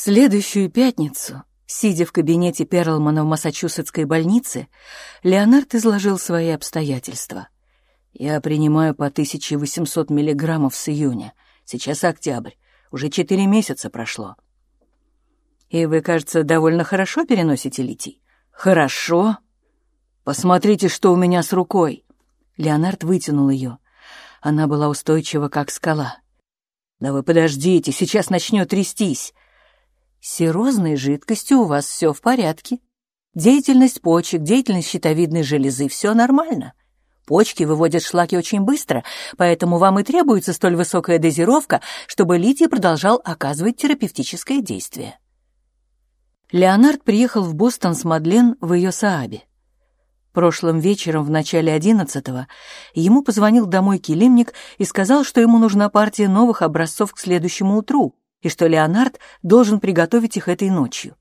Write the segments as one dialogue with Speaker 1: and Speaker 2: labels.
Speaker 1: следующую пятницу, сидя в кабинете Перлмана в Массачусетской больнице, Леонард изложил свои обстоятельства. «Я принимаю по 1800 миллиграммов с июня. Сейчас октябрь. Уже четыре месяца прошло». «И вы, кажется, довольно хорошо переносите литий?» «Хорошо. Посмотрите, что у меня с рукой». Леонард вытянул ее. Она была устойчива, как скала. «Да вы подождите, сейчас начнет трястись. С серозной жидкостью у вас все в порядке. Деятельность почек, деятельность щитовидной железы — все нормально. Почки выводят шлаки очень быстро, поэтому вам и требуется столь высокая дозировка, чтобы литий продолжал оказывать терапевтическое действие. Леонард приехал в Бостон с Мадлен в ее Саабе. Прошлым вечером в начале одиннадцатого ему позвонил домой килимник и сказал, что ему нужна партия новых образцов к следующему утру, и что Леонард должен приготовить их этой ночью.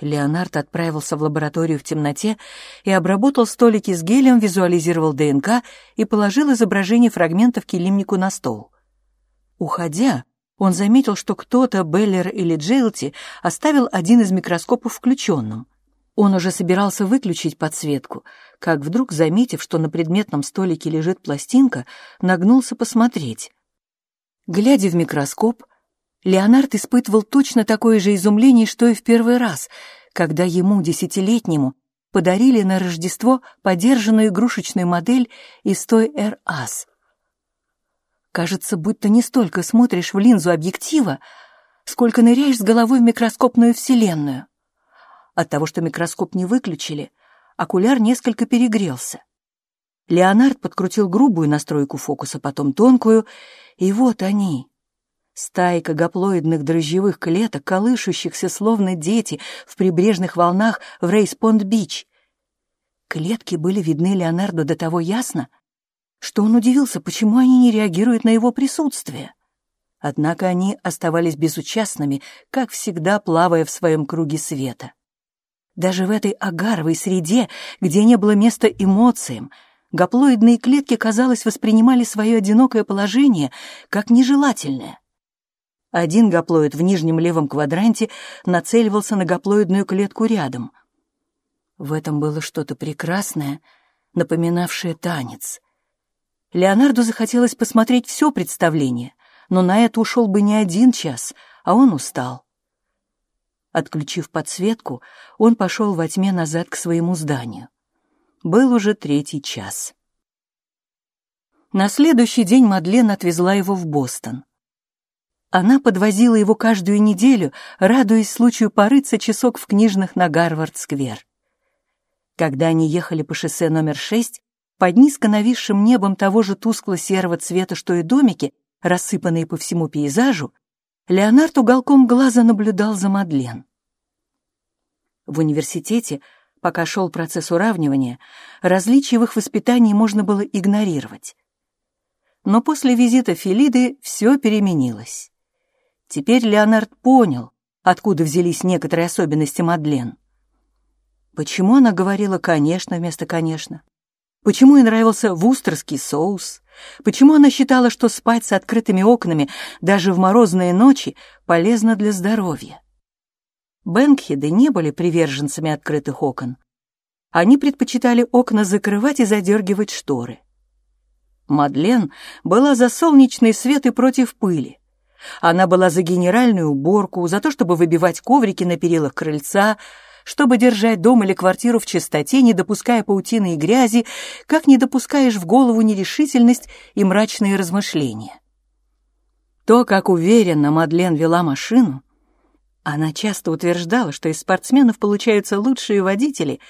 Speaker 1: Леонард отправился в лабораторию в темноте и обработал столики с гелием, визуализировал ДНК и положил изображение фрагментов килимнику на стол. Уходя, он заметил, что кто-то, Беллер или Джейлти, оставил один из микроскопов включенным. Он уже собирался выключить подсветку, как вдруг, заметив, что на предметном столике лежит пластинка, нагнулся посмотреть. Глядя в микроскоп, Леонард испытывал точно такое же изумление, что и в первый раз, когда ему, десятилетнему, подарили на Рождество подержанную игрушечную модель из той Эр Ас. Кажется, будто не столько смотришь в линзу объектива, сколько ныряешь с головой в микроскопную вселенную. От того, что микроскоп не выключили, окуляр несколько перегрелся. Леонард подкрутил грубую настройку фокуса, потом тонкую, и вот они, Стайка гаплоидных дрожжевых клеток, колышущихся словно дети в прибрежных волнах в Рейс-Пойнт-Бич. Клетки были видны Леонарду до того ясно, что он удивился, почему они не реагируют на его присутствие. Однако они оставались безучастными, как всегда плавая в своем круге света. Даже в этой агаровой среде, где не было места эмоциям, гаплоидные клетки, казалось, воспринимали свое одинокое положение как нежелательное. Один гаплоид в нижнем левом квадранте нацеливался на гаплоидную клетку рядом. В этом было что-то прекрасное, напоминавшее танец. Леонарду захотелось посмотреть все представление, но на это ушел бы не один час, а он устал. Отключив подсветку, он пошел во тьме назад к своему зданию. Был уже третий час. На следующий день Мадлен отвезла его в Бостон. Она подвозила его каждую неделю, радуясь случаю порыться часок в книжных на Гарвард-сквер. Когда они ехали по шоссе номер шесть, под низко нависшим небом того же тускло-серого цвета, что и домики, рассыпанные по всему пейзажу, Леонард уголком глаза наблюдал за Мадлен. В университете, пока шел процесс уравнивания, различия в их воспитании можно было игнорировать. Но после визита Филиды все переменилось. Теперь Леонард понял, откуда взялись некоторые особенности Мадлен. Почему она говорила «конечно» вместо «конечно»? Почему ей нравился вустерский соус? Почему она считала, что спать с открытыми окнами даже в морозные ночи полезно для здоровья? Бэнкхеды не были приверженцами открытых окон. Они предпочитали окна закрывать и задергивать шторы. Мадлен была за солнечный свет и против пыли. Она была за генеральную уборку, за то, чтобы выбивать коврики на перилах крыльца, чтобы держать дом или квартиру в чистоте, не допуская паутины и грязи, как не допускаешь в голову нерешительность и мрачные размышления. То, как уверенно Мадлен вела машину, она часто утверждала, что из спортсменов получаются лучшие водители,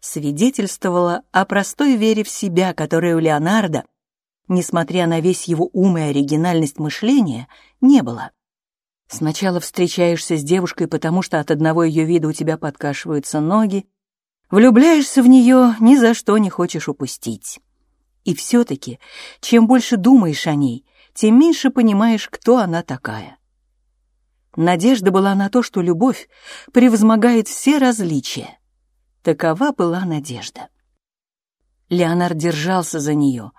Speaker 1: свидетельствовала о простой вере в себя, которая у Леонардо — несмотря на весь его ум и оригинальность мышления, не было. Сначала встречаешься с девушкой, потому что от одного ее вида у тебя подкашиваются ноги, влюбляешься в нее, ни за что не хочешь упустить. И все-таки, чем больше думаешь о ней, тем меньше понимаешь, кто она такая. Надежда была на то, что любовь превозмогает все различия. Такова была надежда. Леонард держался за нее,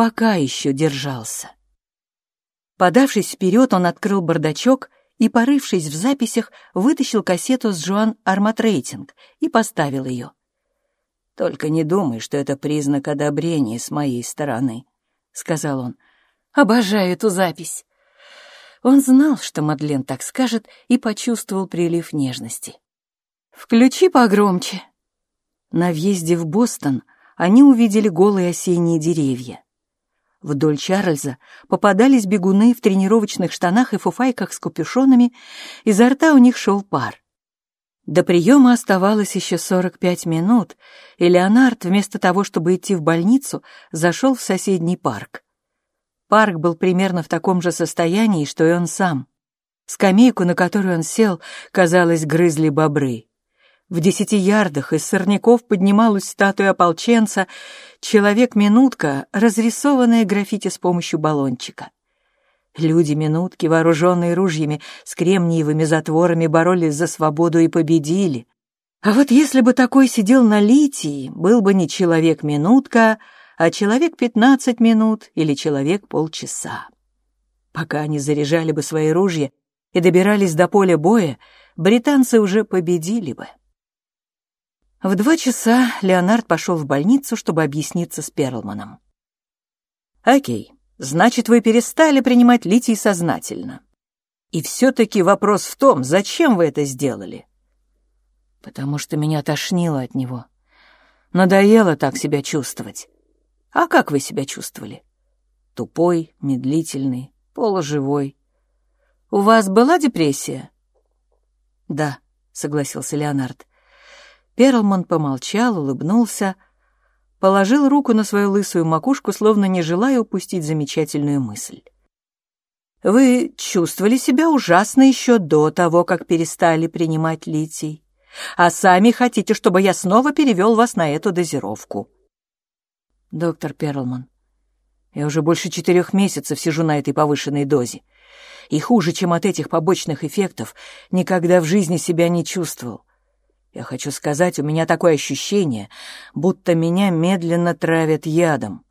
Speaker 1: пока еще держался. Подавшись вперед, он открыл бардачок и, порывшись в записях, вытащил кассету с Джоан Арматрейтинг и поставил ее. «Только не думай, что это признак одобрения с моей стороны», — сказал он. «Обожаю эту запись». Он знал, что Мадлен так скажет, и почувствовал прилив нежности. «Включи погромче». На въезде в Бостон они увидели голые осенние деревья. Вдоль Чарльза попадались бегуны в тренировочных штанах и фуфайках с капюшонами, изо рта у них шел пар. До приема оставалось еще 45 минут, и Леонард, вместо того, чтобы идти в больницу, зашел в соседний парк. Парк был примерно в таком же состоянии, что и он сам. Скамейку, на которую он сел, казалось, грызли бобры. В десяти ярдах из сорняков поднималась статуя ополченца, человек-минутка, разрисованная граффити с помощью баллончика. Люди-минутки, вооруженные ружьями с кремниевыми затворами, боролись за свободу и победили. А вот если бы такой сидел на литии, был бы не человек-минутка, а человек пятнадцать минут или человек полчаса. Пока они заряжали бы свои ружья и добирались до поля боя, британцы уже победили бы. В два часа Леонард пошел в больницу, чтобы объясниться с Перлманом. «Окей, значит, вы перестали принимать литий сознательно. И все-таки вопрос в том, зачем вы это сделали?» «Потому что меня тошнило от него. Надоело так себя чувствовать. А как вы себя чувствовали?» «Тупой, медлительный, полуживой. У вас была депрессия?» «Да», — согласился Леонард. Перлман помолчал, улыбнулся, положил руку на свою лысую макушку, словно не желая упустить замечательную мысль. «Вы чувствовали себя ужасно еще до того, как перестали принимать литий, а сами хотите, чтобы я снова перевел вас на эту дозировку». «Доктор Перлман, я уже больше четырех месяцев сижу на этой повышенной дозе, и хуже, чем от этих побочных эффектов, никогда в жизни себя не чувствовал. Я хочу сказать, у меня такое ощущение, будто меня медленно травят ядом.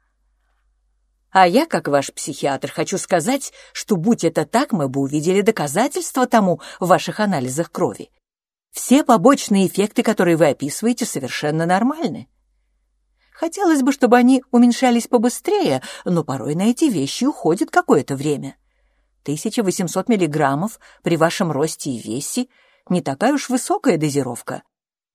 Speaker 1: А я, как ваш психиатр, хочу сказать, что будь это так, мы бы увидели доказательства тому в ваших анализах крови. Все побочные эффекты, которые вы описываете, совершенно нормальны. Хотелось бы, чтобы они уменьшались побыстрее, но порой на эти вещи уходит какое-то время. 1800 миллиграммов при вашем росте и весе — не такая уж высокая дозировка.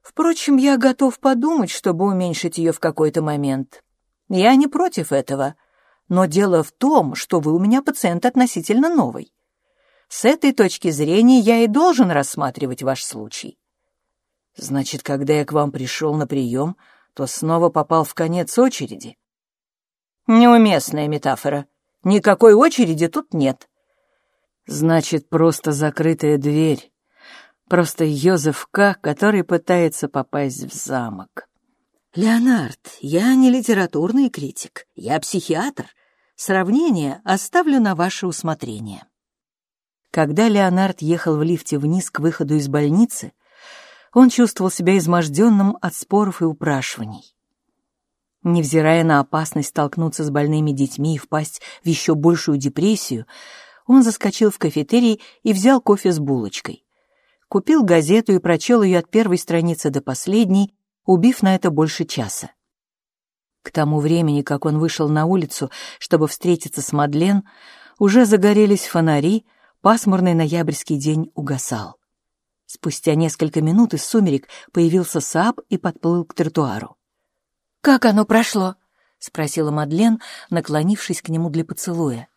Speaker 1: Впрочем, я готов подумать, чтобы уменьшить ее в какой-то момент. Я не против этого, но дело в том, что вы у меня пациент относительно новый. С этой точки зрения я и должен рассматривать ваш случай. Значит, когда я к вам пришел на прием, то снова попал в конец очереди? Неуместная метафора. Никакой очереди тут нет. Значит, просто закрытая дверь. Просто Йозеф К., который пытается попасть в замок. «Леонард, я не литературный критик, я психиатр. Сравнение оставлю на ваше усмотрение». Когда Леонард ехал в лифте вниз к выходу из больницы, он чувствовал себя изможденным от споров и упрашиваний. Невзирая на опасность столкнуться с больными детьми и впасть в еще большую депрессию, он заскочил в кафетерий и взял кофе с булочкой купил газету и прочел ее от первой страницы до последней, убив на это больше часа. К тому времени, как он вышел на улицу, чтобы встретиться с Мадлен, уже загорелись фонари, пасмурный ноябрьский день угасал. Спустя несколько минут из сумерек появился Сааб и подплыл к тротуару. «Как оно прошло?» — спросила Мадлен, наклонившись к нему для поцелуя.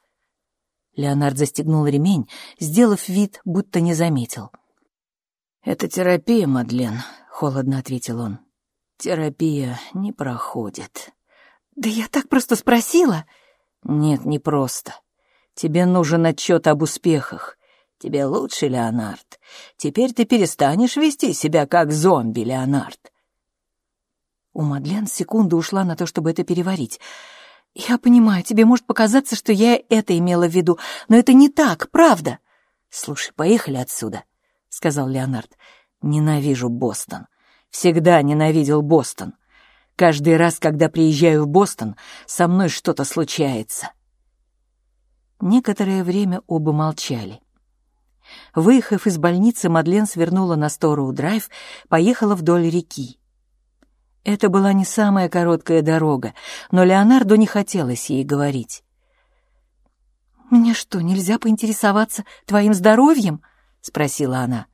Speaker 1: Леонард застегнул ремень, сделав вид, будто не заметил — «Это терапия, Мадлен», — холодно ответил он. «Терапия не проходит». «Да я так просто спросила». «Нет, не просто. Тебе нужен отчет об успехах. Тебе лучше, Леонард. Теперь ты перестанешь вести себя как зомби, Леонард». У Мадлен секунда ушла на то, чтобы это переварить. «Я понимаю, тебе может показаться, что я это имела в виду, но это не так, правда?» «Слушай, поехали отсюда», — сказал Леонард. «Ненавижу Бостон. Всегда ненавидел Бостон. Каждый раз, когда приезжаю в Бостон, со мной что-то случается». Некоторое время оба молчали. Выехав из больницы, Мадлен свернула на Стороу-драйв, поехала вдоль реки. Это была не самая короткая дорога, но Леонарду не хотелось ей говорить. «Мне что, нельзя поинтересоваться твоим здоровьем?» — спросила она.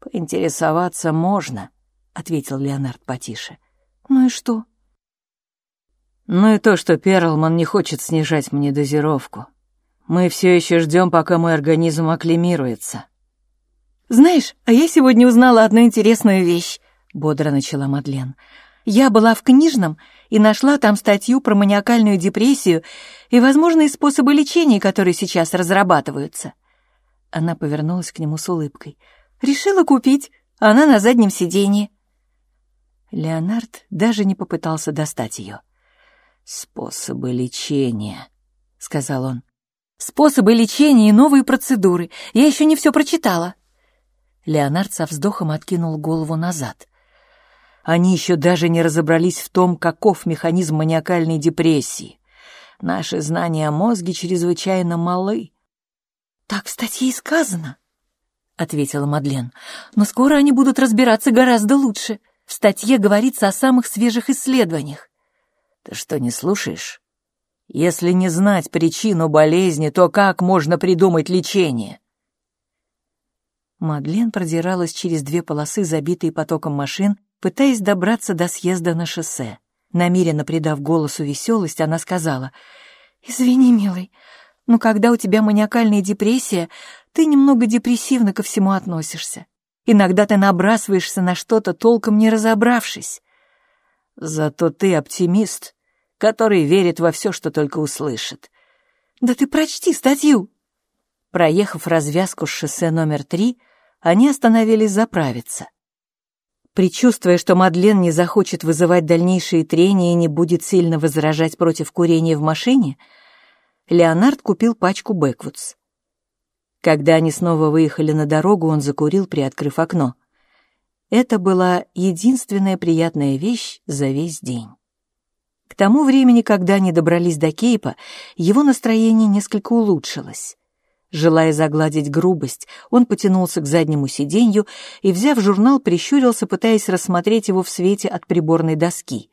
Speaker 2: «Поинтересоваться можно», — ответил Леонард потише.
Speaker 1: «Ну и что?»
Speaker 2: «Ну и то, что Перлман не хочет снижать мне дозировку. Мы все еще ждем, пока мой организм акклимируется».
Speaker 1: «Знаешь, а я сегодня узнала одну интересную вещь», — бодро начала Мадлен. «Я была в книжном и нашла там статью про маниакальную депрессию и возможные способы лечения, которые сейчас разрабатываются». Она повернулась к нему с улыбкой. «Решила купить, она на заднем сиденье». Леонард даже не попытался достать ее.
Speaker 2: «Способы лечения», — сказал он.
Speaker 1: «Способы лечения и новые процедуры. Я еще не все прочитала». Леонард со вздохом откинул голову назад. Они еще даже не разобрались в том, каков механизм маниакальной депрессии. Наши знания о мозге чрезвычайно малы. «Так в статье и сказано», — ответила Мадлен. «Но скоро они будут разбираться гораздо лучше. В статье говорится о самых свежих исследованиях.
Speaker 2: Ты что, не слушаешь? Если не знать причину болезни, то как можно придумать лечение?
Speaker 1: Мадлен продиралась через две полосы, забитые потоком машин, пытаясь добраться до съезда на шоссе. Намеренно придав голосу веселость, она сказала, «Извини, милый, но когда у тебя маниакальная депрессия, ты немного депрессивно ко всему относишься. Иногда ты набрасываешься на что-то, толком не разобравшись.
Speaker 2: Зато ты оптимист, который верит во все, что только услышит.
Speaker 1: Да ты прочти статью.
Speaker 2: Проехав развязку с шоссе номер три, они остановились заправиться.
Speaker 1: Причувствуя, что Мадлен не захочет вызывать дальнейшие трения и не будет сильно возражать против курения в машине, Леонард купил пачку Бэквудс. Когда они снова выехали на дорогу, он закурил, приоткрыв окно. Это была единственная приятная вещь за весь день. К тому времени, когда они добрались до Кейпа, его настроение несколько улучшилось. Желая загладить грубость, он потянулся к заднему сиденью и, взяв журнал, прищурился, пытаясь рассмотреть его в свете от приборной доски.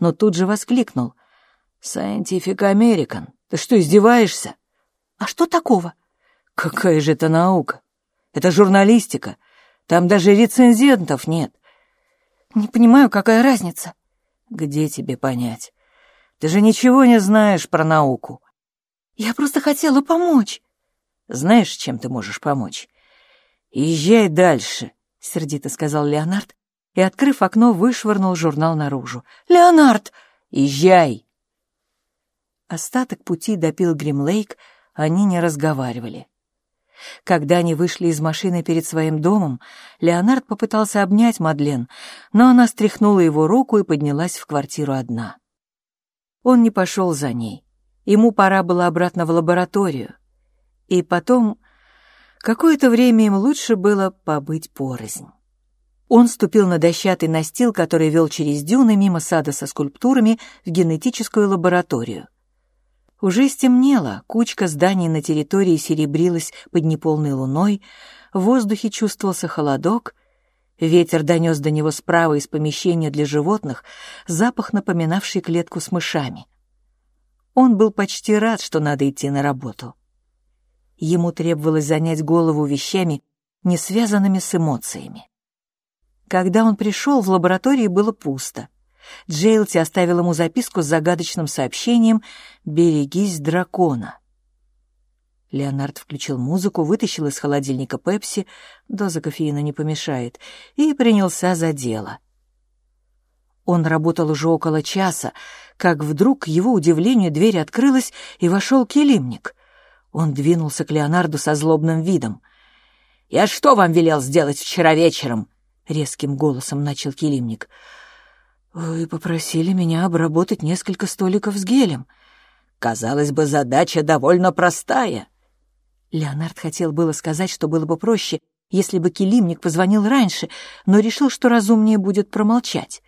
Speaker 1: Но тут же воскликнул.
Speaker 2: «Scientific American, ты что, издеваешься?»
Speaker 1: «А что такого?»
Speaker 2: Какая же это наука? Это журналистика. Там даже рецензентов нет.
Speaker 1: Не понимаю, какая разница.
Speaker 2: Где тебе понять? Ты же ничего не знаешь про науку.
Speaker 1: Я просто хотела помочь.
Speaker 2: Знаешь, чем ты можешь помочь? Езжай дальше, сердито сказал Леонард и, открыв окно, вышвырнул журнал наружу.
Speaker 1: Леонард,
Speaker 2: езжай.
Speaker 1: Остаток пути до Пилгрим-Лейк они не разговаривали. Когда они вышли из машины перед своим домом, Леонард попытался обнять Мадлен, но она стряхнула его руку и поднялась в квартиру одна. Он не пошел за ней. Ему пора было обратно в лабораторию. И потом, какое-то время им лучше было побыть порознь. Он ступил на дощатый настил, который вел через дюны мимо сада со скульптурами в генетическую лабораторию. Уже стемнело, кучка зданий на территории серебрилась под неполной луной, в воздухе чувствовался холодок, ветер донес до него справа из помещения для животных запах, напоминавший клетку с мышами. Он был почти рад, что надо идти на работу. Ему требовалось занять голову вещами, не связанными с эмоциями. Когда он пришел, в лаборатории было пусто. Джейлти оставил ему записку с загадочным сообщением «Берегись дракона». Леонард включил музыку, вытащил из холодильника пепси, доза кофеина не помешает, и принялся за дело. Он работал уже около часа, как вдруг, к его удивлению, дверь открылась, и вошел килимник. Он двинулся к Леонарду со злобным видом. «Я что вам велел сделать вчера вечером?» — резким голосом начал килимник. «Вы попросили меня обработать несколько столиков с гелем. Казалось бы, задача довольно простая». Леонард хотел было сказать, что было бы проще, если бы килимник позвонил раньше, но решил, что разумнее будет промолчать.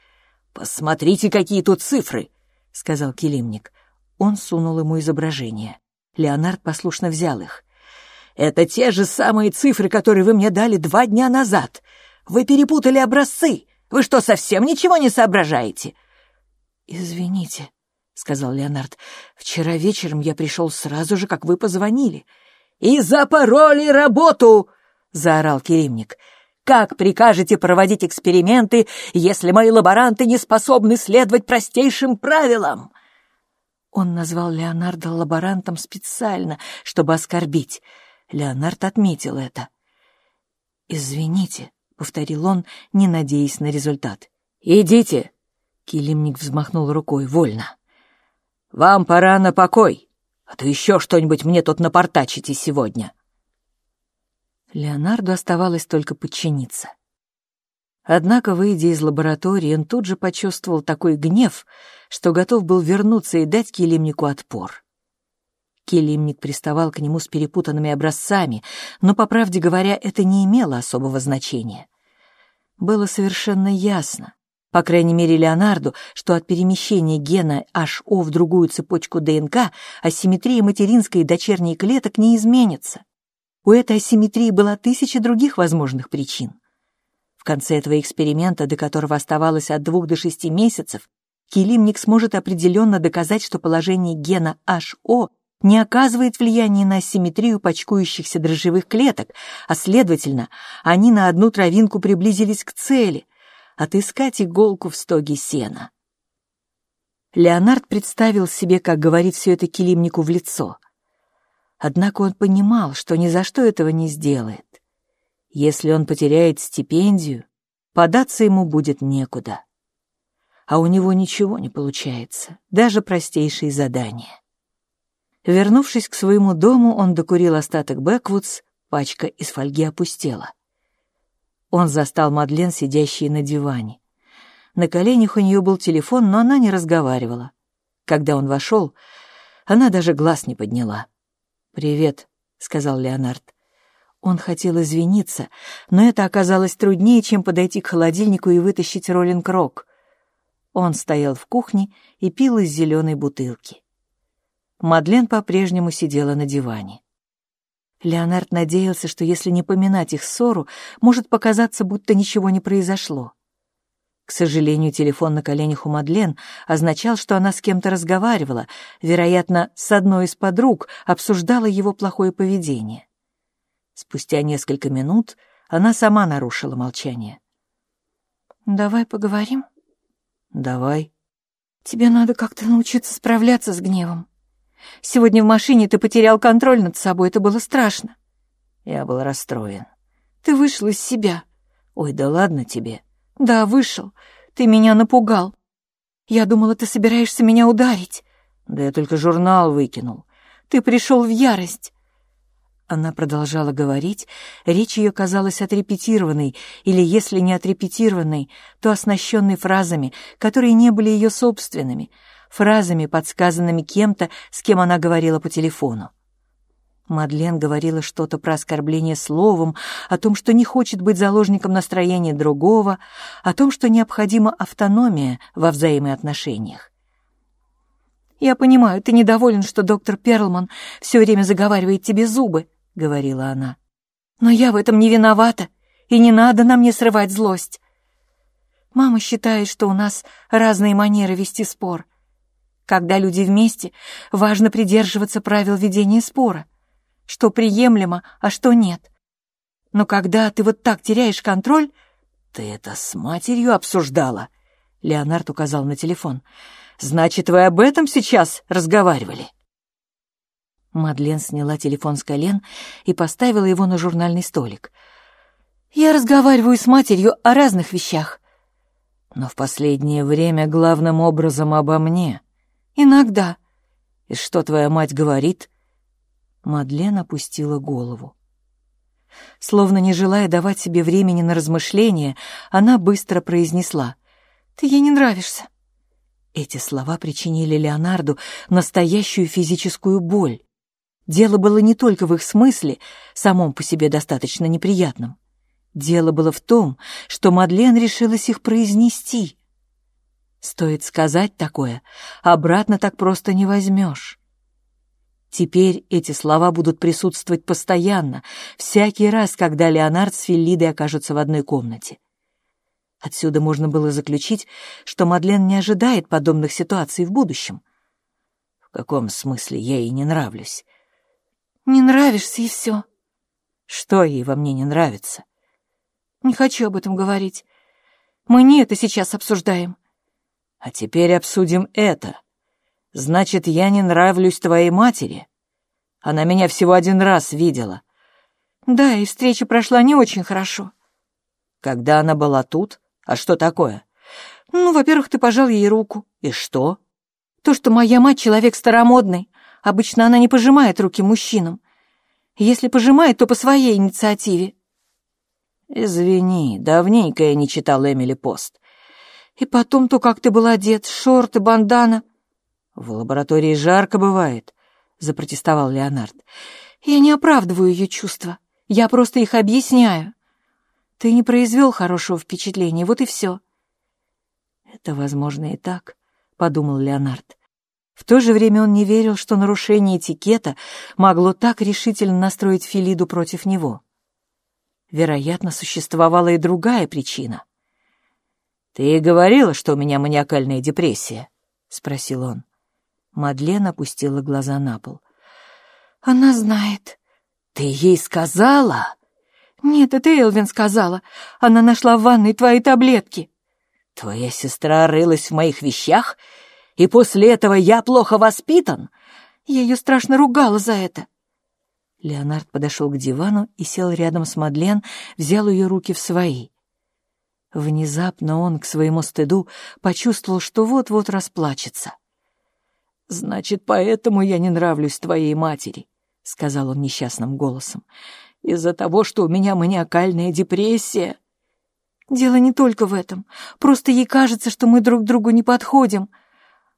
Speaker 1: «Посмотрите, какие тут цифры!» — сказал килимник. Он сунул ему изображение. Леонард послушно взял их.
Speaker 2: Это те же самые цифры, которые вы мне дали два дня назад. Вы перепутали образцы. Вы что, совсем ничего не соображаете?»
Speaker 1: «Извините», — сказал Леонард. «Вчера вечером я пришел сразу же, как вы позвонили».
Speaker 2: «И запороли работу!» — заорал Керимник. «Как прикажете проводить эксперименты, если мои лаборанты не способны следовать простейшим правилам?»
Speaker 1: Он назвал Леонарда лаборантом специально, чтобы оскорбить. Леонард отметил это. «Извините», — повторил он, не надеясь на результат.
Speaker 2: «Идите!»
Speaker 1: — Килимник взмахнул рукой. «Вольно!»
Speaker 2: «Вам пора на покой, а то еще что-нибудь мне тут напортачите сегодня!»
Speaker 1: Леонарду оставалось только подчиниться. Однако, выйдя из лаборатории, он тут же почувствовал такой гнев, что готов был вернуться и дать Килимнику отпор. Килимник приставал к нему с перепутанными образцами, но, по правде говоря, это не имело особого значения. Было совершенно ясно, по крайней мере Леонарду, что от перемещения гена HO в другую цепочку ДНК асимметрия материнской и дочерней клеток не изменится. У этой асимметрии была тысяча других возможных причин. В конце этого эксперимента, до которого оставалось от двух до шести месяцев, Килимник сможет определенно доказать, что положение гена HO не оказывает влияния на асимметрию почкующихся дрожжевых клеток, а, следовательно, они на одну травинку приблизились к цели — отыскать иголку в стоге сена. Леонард представил себе, как говорит все это Килимнику в лицо. Однако он понимал, что ни за что этого не сделает. Если он потеряет стипендию, податься ему будет некуда. А у него ничего не получается, даже простейшие задания. Вернувшись к своему дому, он докурил остаток Бэквудс, пачка из фольги опустела. Он застал Мадлен, сидящей на диване. На коленях у нее был телефон, но она не разговаривала. Когда он вошел, она даже глаз не подняла. «Привет», — сказал Леонард. Он хотел извиниться, но это оказалось труднее, чем подойти к холодильнику и вытащить роллинг-рок. Он стоял в кухне и пил из зеленой бутылки. Мадлен по-прежнему сидела на диване. Леонард надеялся, что если не поминать их ссору, может показаться, будто ничего не произошло. К сожалению, телефон на коленях у Мадлен означал, что она с кем-то разговаривала, вероятно, с одной из подруг, обсуждала его плохое поведение. Спустя несколько минут она сама нарушила молчание. «Давай поговорим?» «Давай». «Тебе надо как-то научиться справляться с гневом. Сегодня в машине ты потерял контроль над собой, это было страшно».
Speaker 2: Я был расстроен.
Speaker 1: «Ты вышел из себя».
Speaker 2: «Ой, да ладно тебе».
Speaker 1: «Да, вышел. Ты меня напугал. Я думала, ты собираешься меня ударить».
Speaker 2: «Да я только журнал выкинул».
Speaker 1: «Ты пришел в ярость. Она продолжала говорить, речь ее казалась отрепетированной, или если не отрепетированной, то оснащенной фразами, которые не были ее собственными, фразами, подсказанными кем-то, с кем она говорила по телефону. Мадлен говорила что-то про оскорбление словом, о том, что не хочет быть заложником настроения другого, о том, что необходима автономия во взаимоотношениях. «Я понимаю, ты недоволен, что доктор Перлман все время заговаривает тебе зубы», — говорила она. «Но я в этом не виновата, и не надо на мне срывать злость. Мама считает, что у нас разные манеры вести спор. Когда люди вместе, важно придерживаться правил ведения спора, что приемлемо, а что нет. Но когда ты вот так теряешь контроль...
Speaker 2: «Ты это с матерью обсуждала?» Леонард указал на телефон. «Значит, вы об этом сейчас разговаривали?»
Speaker 1: Мадлен сняла телефон с колен и поставила его на журнальный столик. «Я разговариваю с матерью о разных вещах».
Speaker 2: «Но в последнее время главным образом обо мне».
Speaker 1: «Иногда».
Speaker 2: «И что твоя мать говорит?»
Speaker 1: Мадлен опустила голову. Словно не желая давать себе времени на размышления, она быстро произнесла. «Ты ей не нравишься». Эти слова причинили Леонарду настоящую физическую боль. Дело было не только в их смысле, самом по себе достаточно неприятном. Дело было в том, что Мадлен решилась их произнести. Стоит сказать такое, обратно так просто не возьмешь.
Speaker 2: Теперь эти слова будут присутствовать постоянно, всякий раз, когда Леонард с Феллидой окажутся в одной комнате. Отсюда можно было заключить, что Мадлен не ожидает подобных ситуаций в будущем. В каком смысле я ей не нравлюсь?
Speaker 1: Не нравишься, и все.
Speaker 2: Что ей во мне не нравится?
Speaker 1: Не хочу об этом говорить. Мы не это сейчас обсуждаем.
Speaker 2: А теперь обсудим это. Значит, я не нравлюсь твоей матери? Она меня всего один раз видела.
Speaker 1: Да, и встреча прошла не очень хорошо.
Speaker 2: Когда она была тут? А что такое?
Speaker 1: Ну, во-первых, ты пожал ей руку.
Speaker 2: И что?
Speaker 1: То, что моя мать человек старомодный. Обычно она не пожимает руки мужчинам. Если пожимает, то по своей инициативе.
Speaker 2: Извини, давненько я не читал Эмили Пост.
Speaker 1: И потом то, как ты был одет, шорты, бандана.
Speaker 2: «В лаборатории жарко бывает», — запротестовал Леонард.
Speaker 1: «Я не оправдываю ее чувства. Я просто их объясняю. Ты не произвел хорошего впечатления, вот и все».
Speaker 2: «Это, возможно, и так», — подумал Леонард. В то же время он не верил, что нарушение этикета могло так решительно настроить Филиду против него. Вероятно, существовала и другая причина. «Ты говорила, что у меня маниакальная депрессия?» — спросил он. Мадлен опустила глаза на пол.
Speaker 1: «Она знает».
Speaker 2: «Ты ей сказала?»
Speaker 1: «Нет, это Элвин сказала. Она нашла в ванной твои таблетки».
Speaker 2: «Твоя сестра рылась в моих вещах, и после этого я плохо воспитан?»
Speaker 1: Я ее страшно ругала за это.
Speaker 2: Леонард подошел к дивану и сел рядом с Мадлен, взял ее руки в свои. Внезапно он, к своему стыду, почувствовал, что вот-вот расплачется. «Значит, поэтому я не нравлюсь твоей матери», — сказал он несчастным голосом. «Из-за того, что у меня маниакальная депрессия».
Speaker 1: «Дело не только в этом. Просто ей кажется, что мы друг другу не подходим».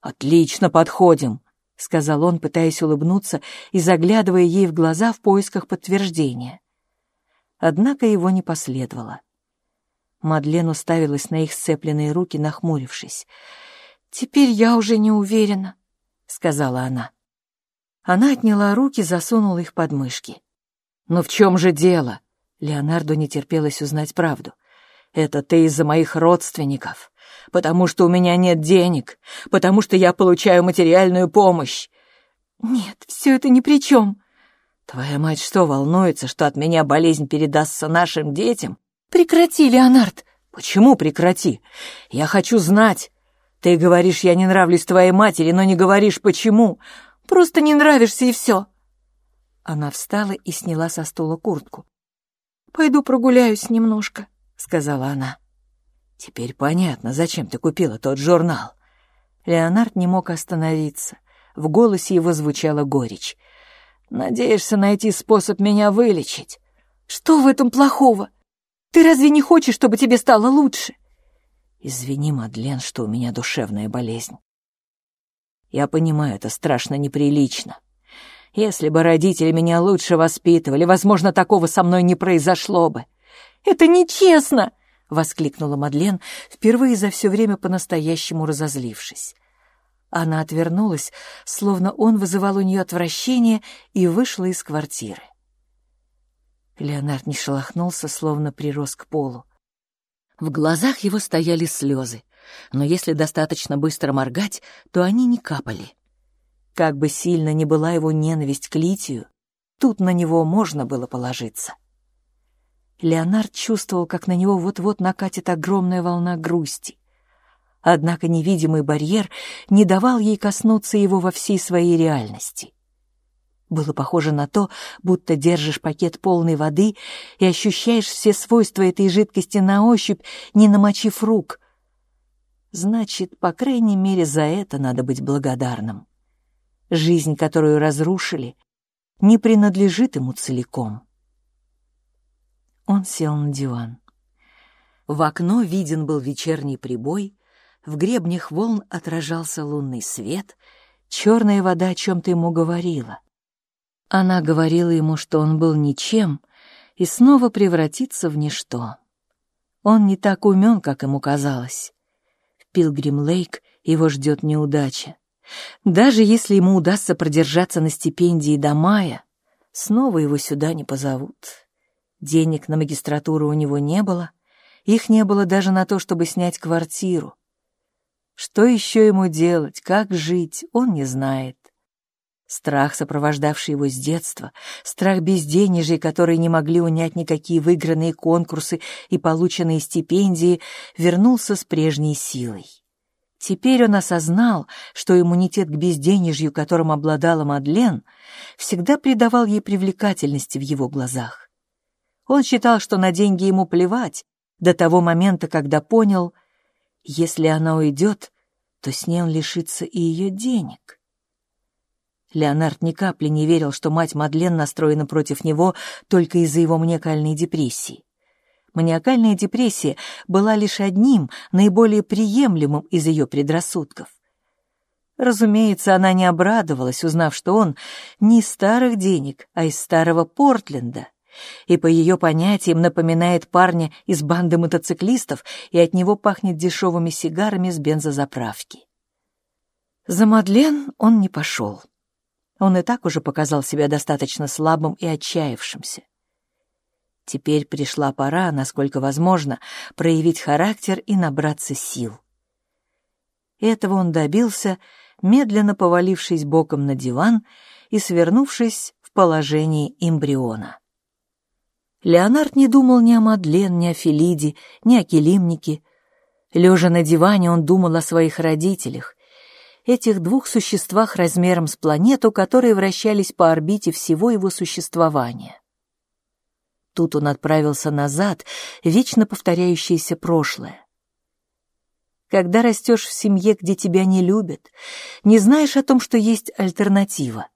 Speaker 2: «Отлично подходим», — сказал он, пытаясь улыбнуться и заглядывая ей в глаза в поисках подтверждения. Однако его не последовало. Мадлен уставилась на их сцепленные руки, нахмурившись.
Speaker 1: «Теперь я уже не уверена», —
Speaker 2: сказала она. Она отняла руки, засунула их под мышки. «Ну в чем же дело?» Леонарду не терпелось узнать правду. «Это ты из-за моих родственников, потому что у меня нет денег, потому что я получаю материальную помощь».
Speaker 1: «Нет, все это ни при чем».
Speaker 2: «Твоя мать что, волнуется, что от меня болезнь передастся нашим детям?»
Speaker 1: «Прекрати, Леонард!»
Speaker 2: «Почему прекрати? Я хочу знать, ты говоришь, я не нравлюсь твоей матери, но не говоришь, почему.
Speaker 1: Просто не нравишься, и все.
Speaker 2: Она встала и сняла со стула куртку.
Speaker 1: «Пойду прогуляюсь немножко», — сказала она.
Speaker 2: «Теперь понятно, зачем ты купила тот журнал». Леонард не мог остановиться. В голосе его звучала горечь. «Надеешься найти способ меня вылечить?»
Speaker 1: «Что в этом плохого? Ты разве не хочешь, чтобы тебе стало лучше?»
Speaker 2: Извини, Мадлен, что у меня душевная болезнь. Я понимаю, это страшно неприлично. Если бы родители меня лучше воспитывали, возможно, такого со мной не произошло бы.
Speaker 1: «Это нечестно!»
Speaker 2: — воскликнула Мадлен, впервые за все время по-настоящему разозлившись. Она отвернулась, словно он вызывал у нее отвращение, и вышла из квартиры. Леонард не шелохнулся, словно прирос к полу. В глазах его стояли слезы, но если достаточно быстро моргать, то они не капали. Как бы сильно ни была его ненависть к Литию, тут на него можно было положиться. Леонард чувствовал, как на него вот-вот накатит огромная волна грусти. Однако невидимый барьер не давал ей коснуться его во всей своей реальности. Было похоже на то, будто держишь пакет полной воды и ощущаешь все свойства этой жидкости на ощупь, не намочив рук. Значит, по крайней мере, за это надо быть благодарным. Жизнь, которую разрушили, не принадлежит ему целиком. Он сел на диван. В окно виден был вечерний прибой, в гребнях волн отражался лунный свет, черная вода о чем-то ему говорила. Она говорила ему, что он был ничем и снова превратится в ничто. Он не так умен, как ему казалось. В Пилгрим-Лейк его ждет неудача. Даже если ему удастся продержаться на стипендии до мая, снова его сюда не позовут. Денег на магистратуру у него не было, их не было даже на то, чтобы снять квартиру. Что еще ему делать, как жить, он не знает. Страх, сопровождавший его с детства, страх безденежий, которые не могли унять никакие выигранные конкурсы и полученные стипендии, вернулся с прежней силой. Теперь он осознал, что иммунитет к безденежью, которым обладала Мадлен, всегда придавал ей привлекательности в его глазах. Он считал, что на деньги ему плевать, до того момента, когда понял, если она уйдет, то с ней он лишится и ее денег. Леонард ни капли не верил, что мать Мадлен настроена против него только из-за его маниакальной депрессии. Маниакальная депрессия была лишь одним, наиболее приемлемым из ее предрассудков. Разумеется, она не обрадовалась, узнав, что он не из старых денег, а из старого Портленда, и по ее понятиям напоминает парня из банды мотоциклистов, и от него пахнет дешевыми сигарами с бензозаправки. За Мадлен он не пошел. Он и так уже показал себя достаточно слабым и отчаявшимся. Теперь пришла пора, насколько возможно, проявить характер и набраться сил. Этого он добился, медленно повалившись боком на диван и свернувшись в положении эмбриона. Леонард не думал ни о Мадлен, ни о Фелиде, ни о Келимнике. Лежа на диване, он думал о своих родителях, этих двух существах размером с планету, которые вращались по орбите всего его существования. Тут он отправился назад, вечно повторяющееся прошлое. Когда растешь в семье, где тебя не любят, не знаешь о том, что есть альтернатива.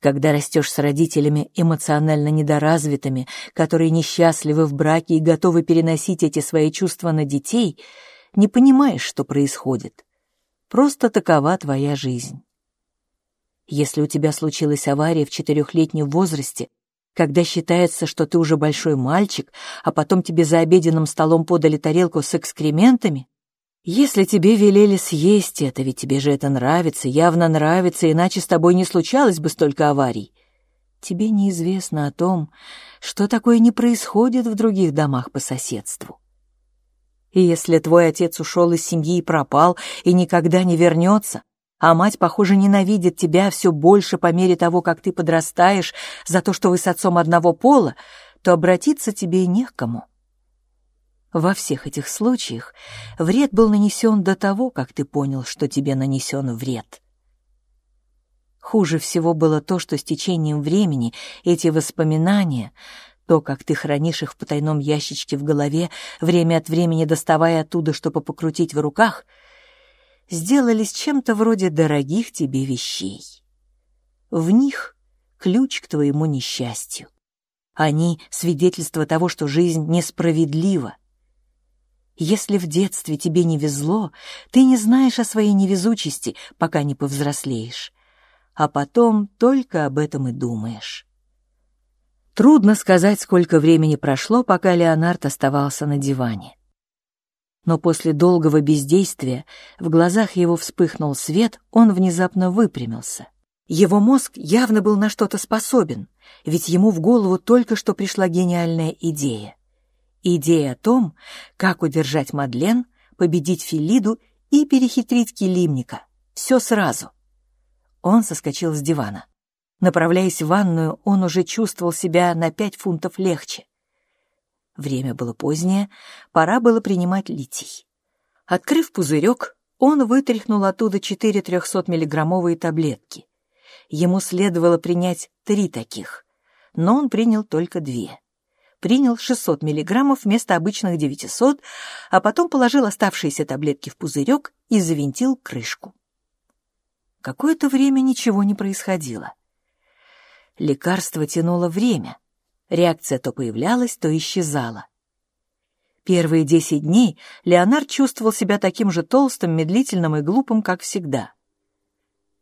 Speaker 2: Когда растешь с родителями эмоционально недоразвитыми, которые несчастливы в браке и готовы переносить эти свои чувства на детей, не понимаешь, что происходит. Просто такова твоя жизнь. Если у тебя случилась авария в четырехлетнем возрасте, когда считается, что ты уже большой мальчик, а потом тебе за обеденным столом подали тарелку с экскрементами, если тебе велели съесть это, ведь тебе же это нравится, явно нравится, иначе с тобой не случалось бы столько аварий. Тебе неизвестно о том, что такое не происходит в других домах по соседству. И если твой отец ушел из семьи и пропал, и никогда не вернется, а мать, похоже, ненавидит тебя все больше по мере того, как ты подрастаешь за то, что вы с отцом одного пола, то обратиться тебе не к кому. Во всех этих случаях вред был нанесен до того, как ты понял, что тебе нанесен вред. Хуже всего было то, что с течением времени эти воспоминания то, как ты хранишь их в потайном ящичке в голове, время от времени доставая оттуда, чтобы покрутить в руках, сделались чем-то вроде дорогих тебе вещей. В них ключ к твоему несчастью. Они — свидетельство того, что жизнь несправедлива. Если в детстве тебе не везло, ты не знаешь о своей невезучести, пока не повзрослеешь, а потом только об этом и думаешь. Трудно сказать, сколько времени прошло, пока Леонард оставался на диване. Но после долгого бездействия в глазах его вспыхнул свет, он внезапно выпрямился. Его мозг явно был на что-то способен, ведь ему в голову только что пришла гениальная идея. Идея о том, как удержать Мадлен, победить Филиду и перехитрить Килимника. Все сразу. Он соскочил с дивана. Направляясь в ванную, он уже чувствовал себя на пять фунтов легче. Время было позднее, пора было принимать литий. Открыв пузырек, он вытряхнул оттуда четыре 300-миллиграммовые таблетки. Ему следовало принять три таких, но он принял только две. Принял 600 миллиграммов вместо обычных 900, а потом положил оставшиеся таблетки в пузырек и завинтил крышку. Какое-то время ничего не происходило. Лекарство тянуло время. Реакция то появлялась, то исчезала. Первые десять дней Леонард чувствовал себя таким же толстым, медлительным и глупым, как всегда.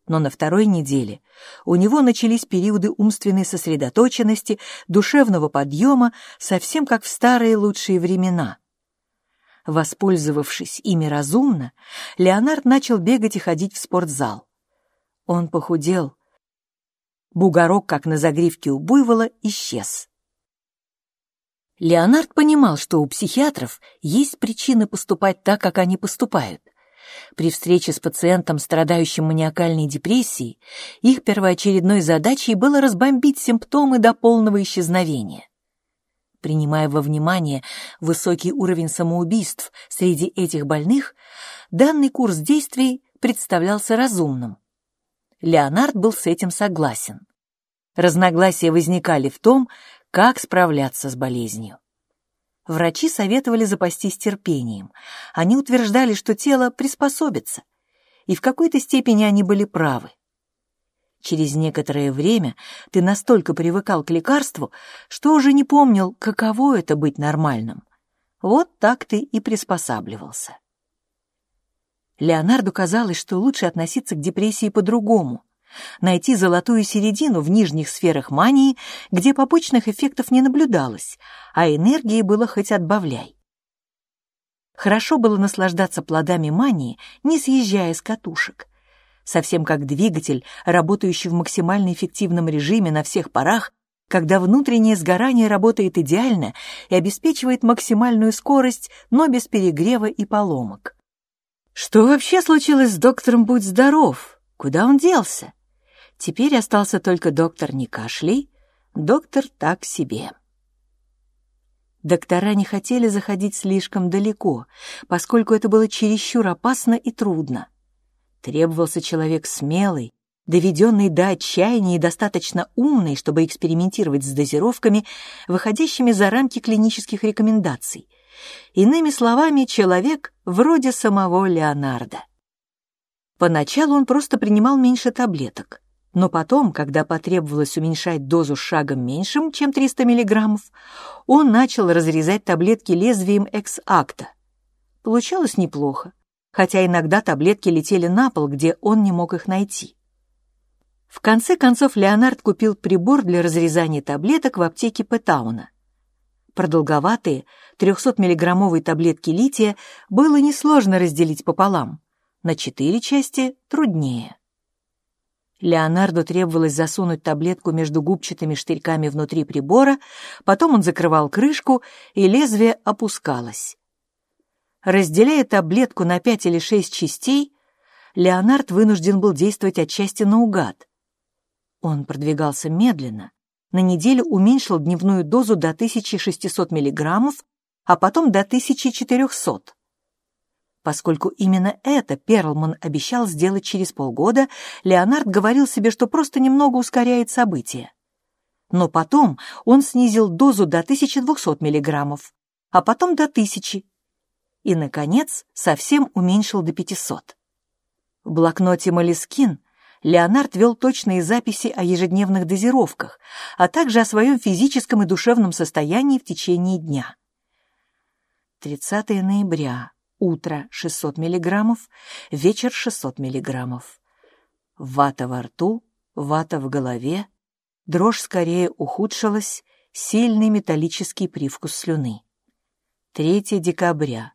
Speaker 2: Но на второй неделе у него начались периоды умственной сосредоточенности, душевного подъема, совсем как в старые лучшие времена. Воспользовавшись ими разумно, Леонард начал бегать и ходить в спортзал. Он похудел. Бугорок, как на загривке у буйвола, исчез. Леонард понимал, что у психиатров есть причины поступать так, как они поступают. При встрече с пациентом, страдающим маниакальной депрессией, их первоочередной задачей было разбомбить симптомы до полного исчезновения. Принимая во внимание высокий уровень самоубийств среди этих больных, данный курс действий представлялся разумным. Леонард был с этим согласен. Разногласия возникали в том, как справляться с болезнью. Врачи советовали запастись терпением. Они утверждали, что тело приспособится. И в какой-то степени они были правы. Через некоторое время ты настолько привыкал к лекарству, что уже не помнил, каково это быть нормальным. Вот так ты и приспосабливался. Леонарду казалось, что лучше относиться к депрессии по-другому, найти золотую середину в нижних сферах мании, где побочных эффектов не наблюдалось, а энергии было хоть отбавляй. Хорошо было наслаждаться плодами мании, не съезжая с катушек совсем как двигатель, работающий в максимально эффективном режиме на всех парах, когда внутреннее сгорание работает идеально и обеспечивает максимальную скорость, но без перегрева и поломок. Что вообще случилось с доктором «Будь здоров»? Куда он делся? Теперь остался только доктор «Не кашляй», доктор «Так себе». Доктора не хотели заходить слишком далеко, поскольку это было чересчур опасно и трудно. Требовался человек смелый, доведенный до отчаяния и достаточно умный, чтобы экспериментировать с дозировками, выходящими за рамки клинических рекомендаций. Иными словами, человек вроде самого Леонардо. Поначалу он просто принимал меньше таблеток, но потом, когда потребовалось уменьшать дозу шагом меньшим, чем 300 мг, он начал разрезать таблетки лезвием экс-акта. Получалось неплохо хотя иногда таблетки летели на пол, где он не мог их найти. В конце концов Леонард купил прибор для разрезания таблеток в аптеке Пэтауна. Продолговатые 300-миллиграммовые таблетки лития было несложно разделить пополам. На четыре части труднее. Леонарду требовалось засунуть таблетку между губчатыми штырьками внутри прибора, потом он закрывал крышку, и лезвие опускалось. Разделяя таблетку на пять или шесть частей, Леонард вынужден был действовать отчасти наугад. Он продвигался медленно, на неделю уменьшил дневную дозу до 1600 мг, а потом до 1400. Поскольку именно это Перлман обещал сделать через полгода, Леонард говорил себе, что просто немного ускоряет события. Но потом он снизил дозу до 1200 мг, а потом до 1000 и, наконец, совсем уменьшил до 500. В блокноте «Молескин» Леонард вел точные записи о ежедневных дозировках, а также о своем физическом и душевном состоянии в течение дня. 30 ноября. Утро 600 мг, вечер 600 мг. Вата во рту, вата в голове, дрожь скорее ухудшилась, сильный металлический привкус слюны. 3 декабря.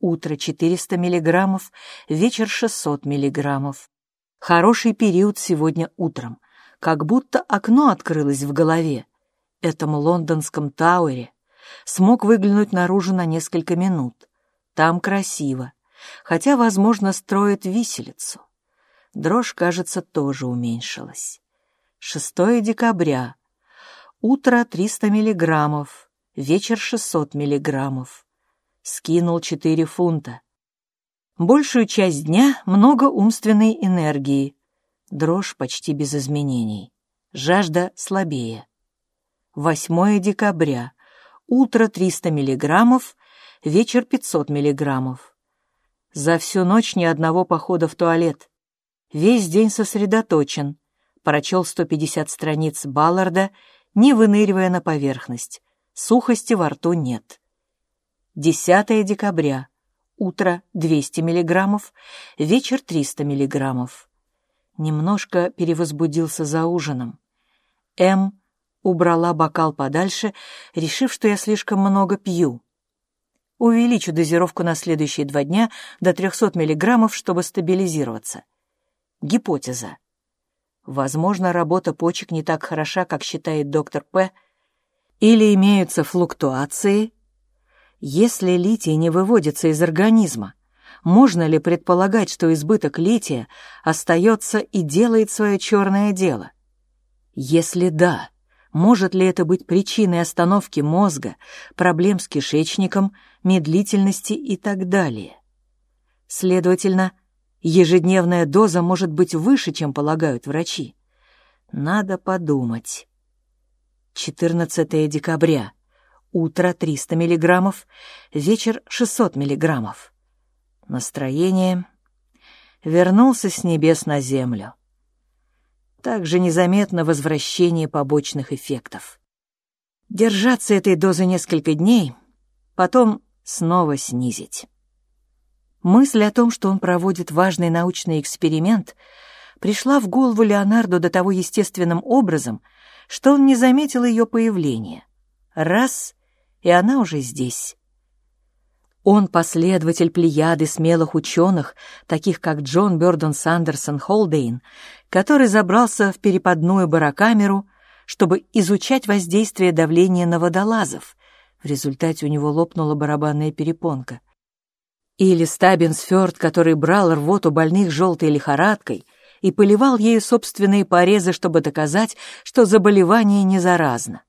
Speaker 2: Утро 400 миллиграммов, вечер 600 миллиграммов. Хороший период сегодня утром. Как будто окно открылось в голове. Этом лондонском Тауэре. Смог выглянуть наружу на несколько минут. Там красиво. Хотя, возможно, строят виселицу. Дрожь, кажется, тоже уменьшилась. 6 декабря. Утро 300 миллиграммов, вечер 600 миллиграммов скинул 4 фунта. Большую часть дня много умственной энергии. Дрожь почти без изменений. Жажда слабее. 8 декабря. Утро 300 миллиграммов, вечер 500 миллиграммов. За всю ночь ни одного похода в туалет. Весь день сосредоточен. Прочел 150 страниц Балларда, не выныривая на поверхность. Сухости во рту нет. 10 декабря. Утро 200 миллиграммов, вечер 300 миллиграммов. Немножко перевозбудился за ужином. М убрала бокал подальше, решив, что я слишком много пью.
Speaker 1: Увеличу дозировку на следующие два дня до 300 мг, чтобы стабилизироваться. Гипотеза. Возможно, работа почек не так хороша, как считает доктор П. Или имеются флуктуации. Если литий не выводится из организма, можно ли предполагать, что избыток лития остается и делает свое черное дело? Если да, может ли это быть причиной остановки мозга, проблем с кишечником, медлительности и так далее? Следовательно, ежедневная доза может быть выше, чем полагают врачи. Надо подумать. 14 декабря. Утро 300 мг, вечер 600 миллиграммов настроение, вернулся с небес на землю. Также незаметно возвращение побочных эффектов. Держаться этой дозы несколько дней, потом снова снизить. Мысль о том, что он проводит важный научный эксперимент, пришла в голову Леонардо до того естественным образом, что он не заметил ее появления. Раз — и она уже здесь. Он последователь плеяды смелых ученых, таких как Джон Бёрдон Сандерсон Холдейн, который забрался в перепадную барокамеру, чтобы изучать воздействие давления на водолазов. В результате у него лопнула барабанная перепонка. Или Стаббинсфёрд, который брал рвоту больных желтой лихорадкой и поливал ею собственные порезы, чтобы доказать, что заболевание не заразно.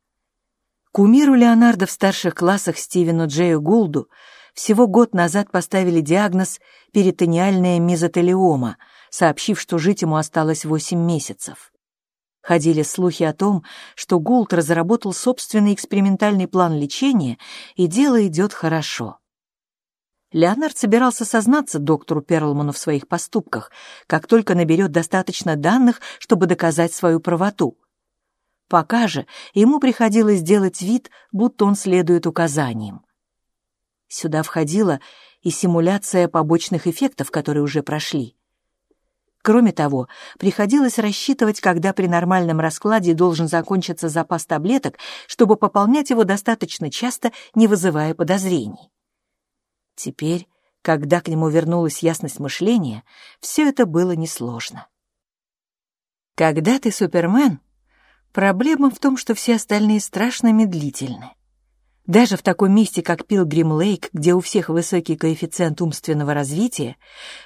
Speaker 1: Кумиру Леонардо в старших классах Стивену Джею Гулду — всего год назад поставили диагноз перитониальная мезотелиома, сообщив, что жить ему осталось 8 месяцев. Ходили слухи о том, что Гулт разработал собственный экспериментальный план лечения, и дело идет хорошо. Леонард собирался сознаться доктору Перлману в своих поступках, как только наберет достаточно данных, чтобы доказать свою правоту. Пока же ему приходилось делать вид, будто он следует указаниям. Сюда входила и симуляция побочных эффектов, которые уже прошли. Кроме того, приходилось рассчитывать, когда при нормальном раскладе должен закончиться запас таблеток, чтобы пополнять его достаточно часто, не вызывая подозрений. Теперь, когда к нему вернулась ясность мышления, все это было несложно. Когда ты Супермен, проблема в том, что все остальные страшно медлительны. Даже в таком месте, как Пилгрим-Лейк, где у всех высокий коэффициент умственного развития,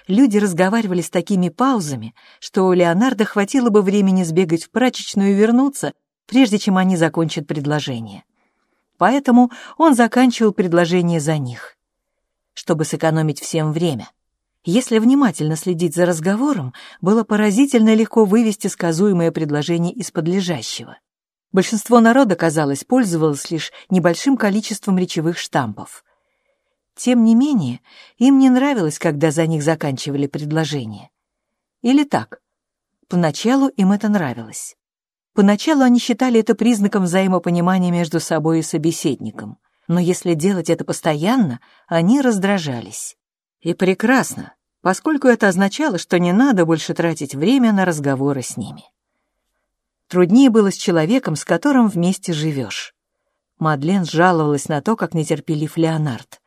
Speaker 1: люди разговаривали с такими паузами, что у Леонардо хватило бы времени сбегать в прачечную и вернуться, прежде чем они закончат предложение. Поэтому он заканчивал предложение за них, чтобы сэкономить всем время. Если внимательно следить за разговором, было поразительно легко вывести сказуемое предложение из подлежащего. Большинство народа, казалось, пользовалось лишь небольшим количеством речевых штампов. Тем не менее, им не нравилось, когда за них заканчивали предложения. Или так. Поначалу им это нравилось. Поначалу они считали это признаком взаимопонимания между собой и собеседником. Но если делать это постоянно, они раздражались. И прекрасно, поскольку это означало, что не надо больше тратить время на разговоры с ними. Труднее было с человеком, с которым вместе живешь. Мадлен жаловалась на то, как нетерпелив Леонард.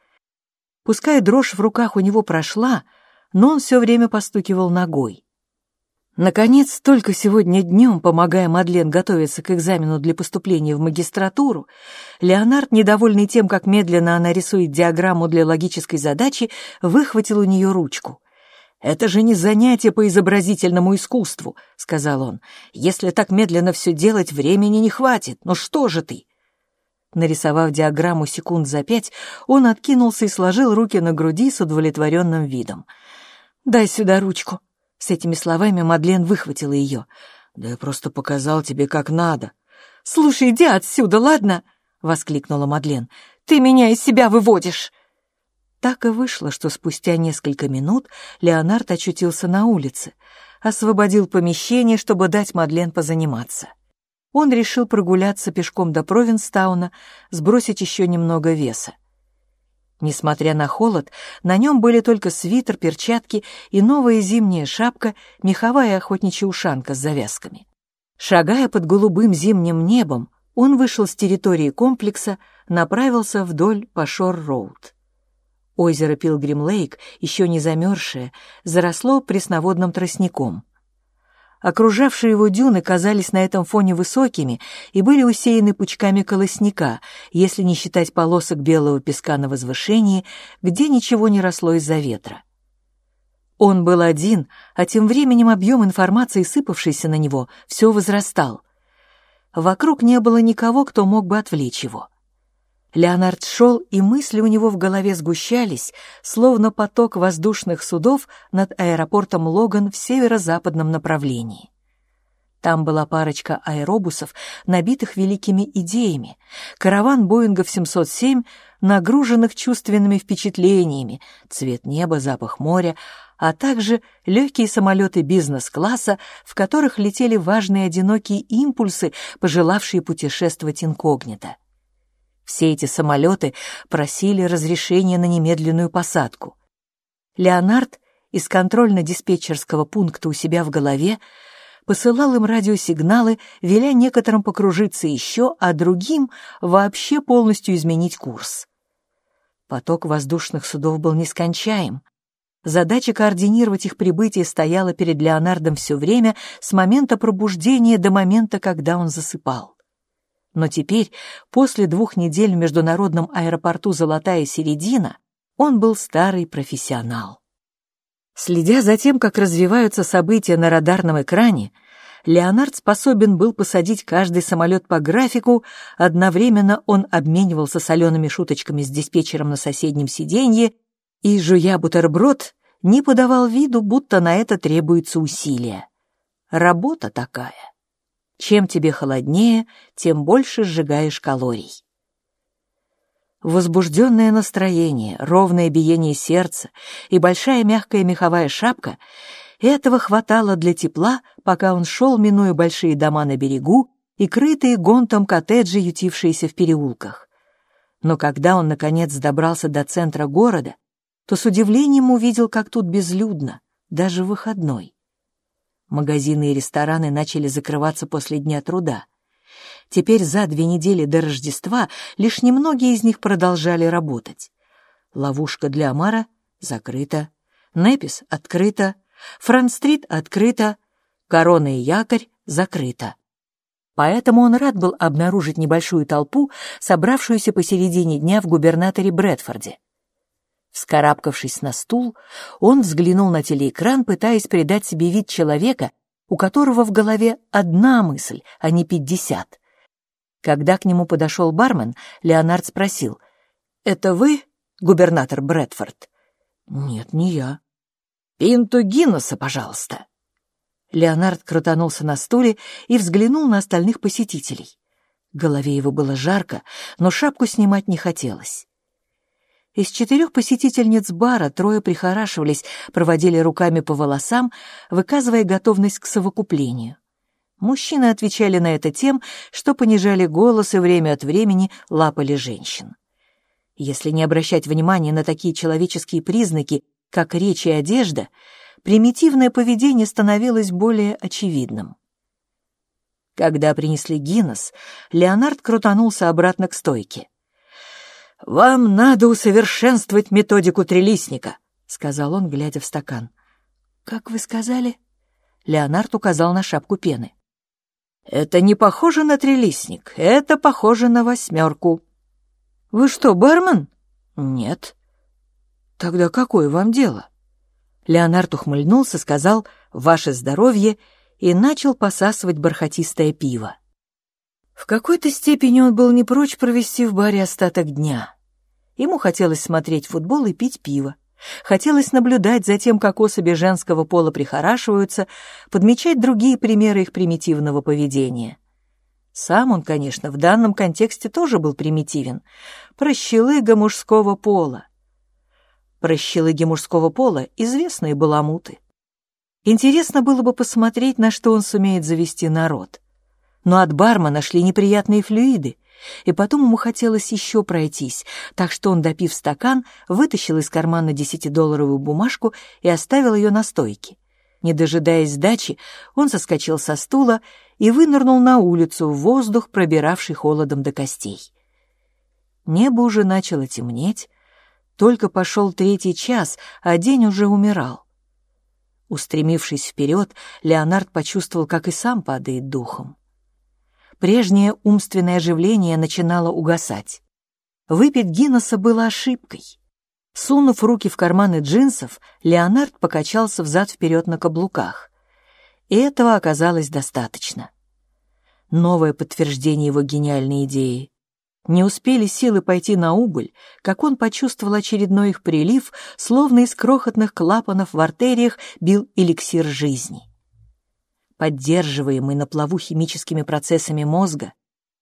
Speaker 1: Пускай дрожь в руках у него прошла, но он все время постукивал ногой. Наконец, только сегодня днем, помогая Мадлен готовиться к экзамену для поступления в магистратуру, Леонард, недовольный тем, как медленно она рисует диаграмму для логической задачи, выхватил у нее ручку. «Это же не занятие по изобразительному искусству», — сказал он. «Если так медленно все делать, времени не хватит. Ну что же ты?» Нарисовав диаграмму секунд за пять, он откинулся и сложил руки на груди с удовлетворенным видом. «Дай сюда ручку». С этими словами Мадлен выхватила ее. «Да я просто показал тебе, как надо». «Слушай, иди отсюда, ладно?» — воскликнула Мадлен. «Ты меня из себя выводишь!» Так и вышло, что спустя несколько минут Леонард очутился на улице, освободил помещение, чтобы дать Мадлен позаниматься. Он решил прогуляться пешком до Провинстауна, сбросить еще немного веса. Несмотря на холод, на нем были только свитер, перчатки и новая зимняя шапка, меховая охотничья ушанка с завязками. Шагая под голубым зимним небом, он вышел с территории комплекса, направился вдоль по Шор-Роуд.
Speaker 2: Озеро Пилгрим-Лейк, еще не замерзшее, заросло пресноводным тростником. Окружавшие его дюны казались на этом фоне высокими и были усеяны пучками колосника, если не считать полосок белого песка на возвышении, где ничего не росло из-за ветра. Он был один, а тем временем объем информации, сыпавшейся на него, все возрастал. Вокруг не было никого, кто мог бы отвлечь его. Леонард шел, и мысли у него в голове сгущались, словно поток воздушных судов над аэропортом Логан в северо-западном направлении. Там была парочка аэробусов, набитых великими идеями, караван Боингов 707, нагруженных чувственными впечатлениями, цвет неба, запах моря, а также легкие самолеты бизнес-класса, в которых летели важные одинокие импульсы, пожелавшие путешествовать инкогнито. Все эти самолеты просили разрешения на немедленную посадку. Леонард из контрольно-диспетчерского пункта у себя в голове посылал им радиосигналы, веля некоторым покружиться еще, а другим вообще полностью изменить курс. Поток воздушных судов был нескончаем. Задача координировать их прибытие стояла перед Леонардом все время с момента пробуждения до момента, когда он засыпал. Но теперь, после двух недель в международном аэропорту «Золотая середина», он был старый профессионал. Следя за тем, как развиваются события на радарном экране, Леонард способен был посадить каждый самолет по графику, одновременно он обменивался солеными шуточками с диспетчером на соседнем сиденье и, жуя бутерброд, не подавал виду, будто на это требуется усилие. Работа такая. Чем тебе холоднее, тем больше сжигаешь калорий. Возбужденное настроение, ровное биение сердца и большая мягкая меховая шапка — этого хватало для тепла, пока он шел, минуя большие дома на берегу и крытые гонтом коттеджи, ютившиеся в переулках. Но когда он, наконец, добрался до центра города, то с удивлением увидел, как тут безлюдно, даже выходной. Магазины и рестораны начали закрываться после Дня труда. Теперь за две недели до Рождества лишь немногие из них продолжали работать. Ловушка для Амара закрыта, Непис открыта, Франк-стрит открыта, Корона и Якорь закрыта. Поэтому он рад был обнаружить небольшую толпу, собравшуюся посередине дня в губернаторе Брэдфорде. Вскарабкавшись на стул, он взглянул на телеэкран, пытаясь придать себе вид человека, у которого в голове одна мысль, а не пятьдесят. Когда к нему подошел бармен, Леонард спросил, «Это вы, губернатор Брэдфорд?» «Нет, не я». «Пинту Гиннесса, пожалуйста». Леонард крутанулся на стуле и взглянул на остальных посетителей. Голове его было жарко, но шапку снимать не хотелось. Из четырех посетительниц бара трое прихорашивались, проводили руками по волосам, выказывая готовность к совокуплению. Мужчины отвечали на это тем, что понижали голос и время от времени лапали женщин. Если не обращать внимания на такие человеческие признаки, как речь и одежда, примитивное поведение становилось более очевидным. Когда принесли Гиннес, Леонард крутанулся обратно к стойке. «Вам надо усовершенствовать методику трелисника», — сказал он, глядя в стакан. «Как вы сказали?» Леонард указал на шапку пены. «Это не похоже на трелисник, это похоже на восьмерку». «Вы что, бармен?» «Нет». «Тогда какое вам дело?» Леонард ухмыльнулся, сказал «Ваше здоровье» и начал посасывать бархатистое пиво. В какой-то степени он был не прочь провести в баре остаток дня. Ему хотелось смотреть футбол и пить пиво. Хотелось наблюдать за тем, как особи женского пола прихорашиваются, подмечать другие примеры их примитивного поведения. Сам он, конечно, в данном контексте тоже был примитивен. Прощелыга мужского пола. Прощелыги мужского пола — известные баламуты. Интересно было бы посмотреть, на что он сумеет завести народ но от бармена шли неприятные флюиды, и потом ему хотелось еще пройтись, так что он, допив стакан, вытащил из кармана десятидолларовую бумажку и оставил ее на стойке. Не дожидаясь сдачи, он соскочил со стула и вынырнул на улицу в воздух, пробиравший холодом до костей. Небо уже начало темнеть, Только пошел третий час, а день уже умирал. Устремившись вперед, Леонард почувствовал, как и сам падает духом. Прежнее умственное оживление начинало угасать. Выпить Гиннесса было ошибкой. Сунув руки в карманы джинсов, Леонард покачался взад-вперед на каблуках. И этого оказалось достаточно. Новое подтверждение его гениальной идеи. Не успели силы пойти на убыль, как он почувствовал очередной их прилив, словно из крохотных клапанов в артериях бил эликсир жизни. Поддерживаемый на плаву химическими процессами мозга,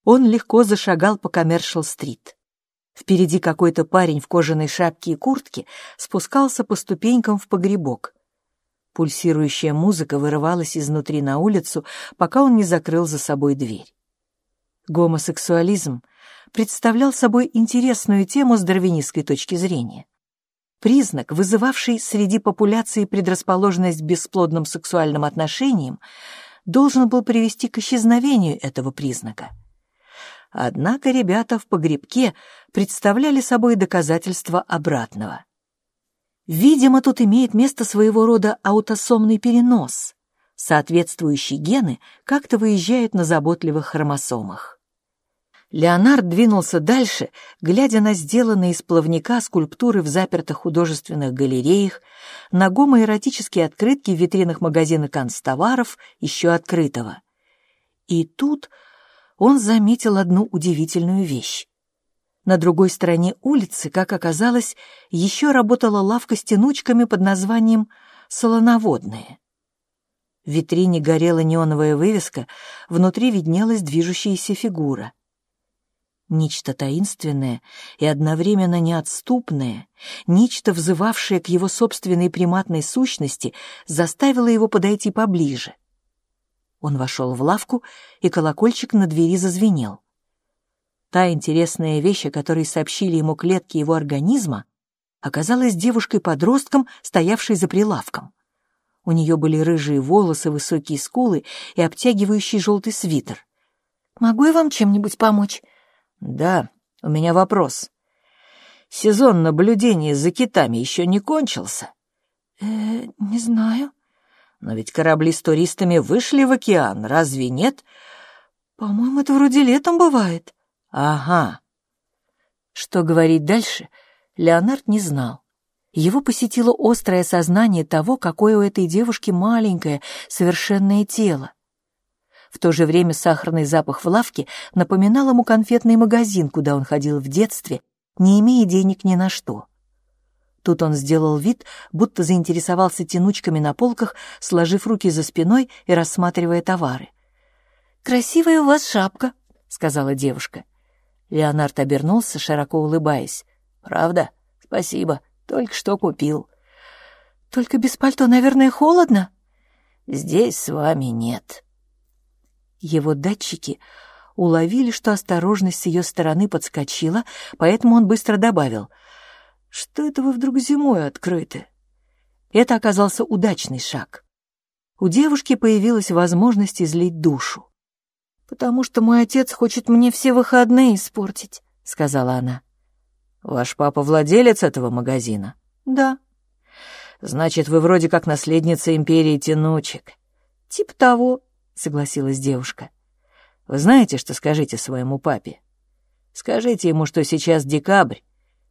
Speaker 2: он легко зашагал по Коммершал-стрит. Впереди какой-то парень в кожаной шапке и куртке спускался по ступенькам в погребок. Пульсирующая музыка вырывалась изнутри на улицу, пока он не закрыл за собой дверь. Гомосексуализм представлял собой интересную тему с дарвинистской точки зрения. Признак, вызывавший среди популяции предрасположенность к бесплодным сексуальным отношениям, должен был привести к исчезновению этого признака. Однако ребята в погребке представляли собой доказательство обратного. Видимо, тут имеет место своего рода аутосомный перенос. Соответствующие гены как-то выезжают на заботливых хромосомах. Леонард двинулся дальше, глядя на сделанные из плавника скульптуры в запертых художественных галереях, на гомоэротические открытки в витринах магазина канцтоваров, еще открытого. И тут он заметил одну удивительную вещь. На другой стороне улицы, как оказалось, еще работала лавка с тянучками под названием «Солоноводные». В витрине горела неоновая вывеска, внутри виднелась движущаяся фигура. Нечто таинственное и одновременно неотступное, нечто, взывавшее к его собственной приматной сущности, заставило его подойти поближе. Он вошел в лавку, и колокольчик на двери зазвенел. Та интересная вещь, о которой сообщили ему клетки его организма, оказалась девушкой-подростком, стоявшей за прилавком. У нее были рыжие волосы, высокие скулы и обтягивающий желтый свитер. «Могу я вам чем-нибудь помочь?» «Да, у меня вопрос. Сезон наблюдения за китами еще не кончился?»
Speaker 1: «Э, не знаю».
Speaker 2: «Но ведь корабли с туристами вышли в океан, разве нет?»
Speaker 1: «По-моему, это вроде летом бывает».
Speaker 2: «Ага». Что говорить дальше, Леонард не знал. Его посетило острое сознание того, какое у этой девушки маленькое, совершенное тело. В то же время сахарный запах в лавке напоминал ему конфетный магазин, куда он ходил в детстве, не имея денег ни на что. Тут он сделал вид, будто заинтересовался тянучками на полках, сложив руки за спиной и рассматривая товары.
Speaker 1: «Красивая у вас шапка», — сказала девушка.
Speaker 2: Леонард обернулся, широко улыбаясь. «Правда? Спасибо. Только что купил».
Speaker 1: «Только без пальто, наверное, холодно?»
Speaker 2: «Здесь с вами нет»,
Speaker 1: его датчики уловили, что осторожность с ее стороны подскочила, поэтому он быстро добавил. «Что это вы вдруг зимой открыты?» Это оказался удачный шаг. У девушки появилась возможность излить душу. «Потому что мой отец хочет мне все выходные испортить», — сказала она.
Speaker 2: «Ваш папа владелец этого магазина?»
Speaker 1: «Да».
Speaker 2: «Значит, вы вроде как наследница империи тянучек».
Speaker 1: «Типа того»,
Speaker 2: согласилась девушка. «Вы знаете, что скажите своему папе? Скажите ему, что сейчас декабрь.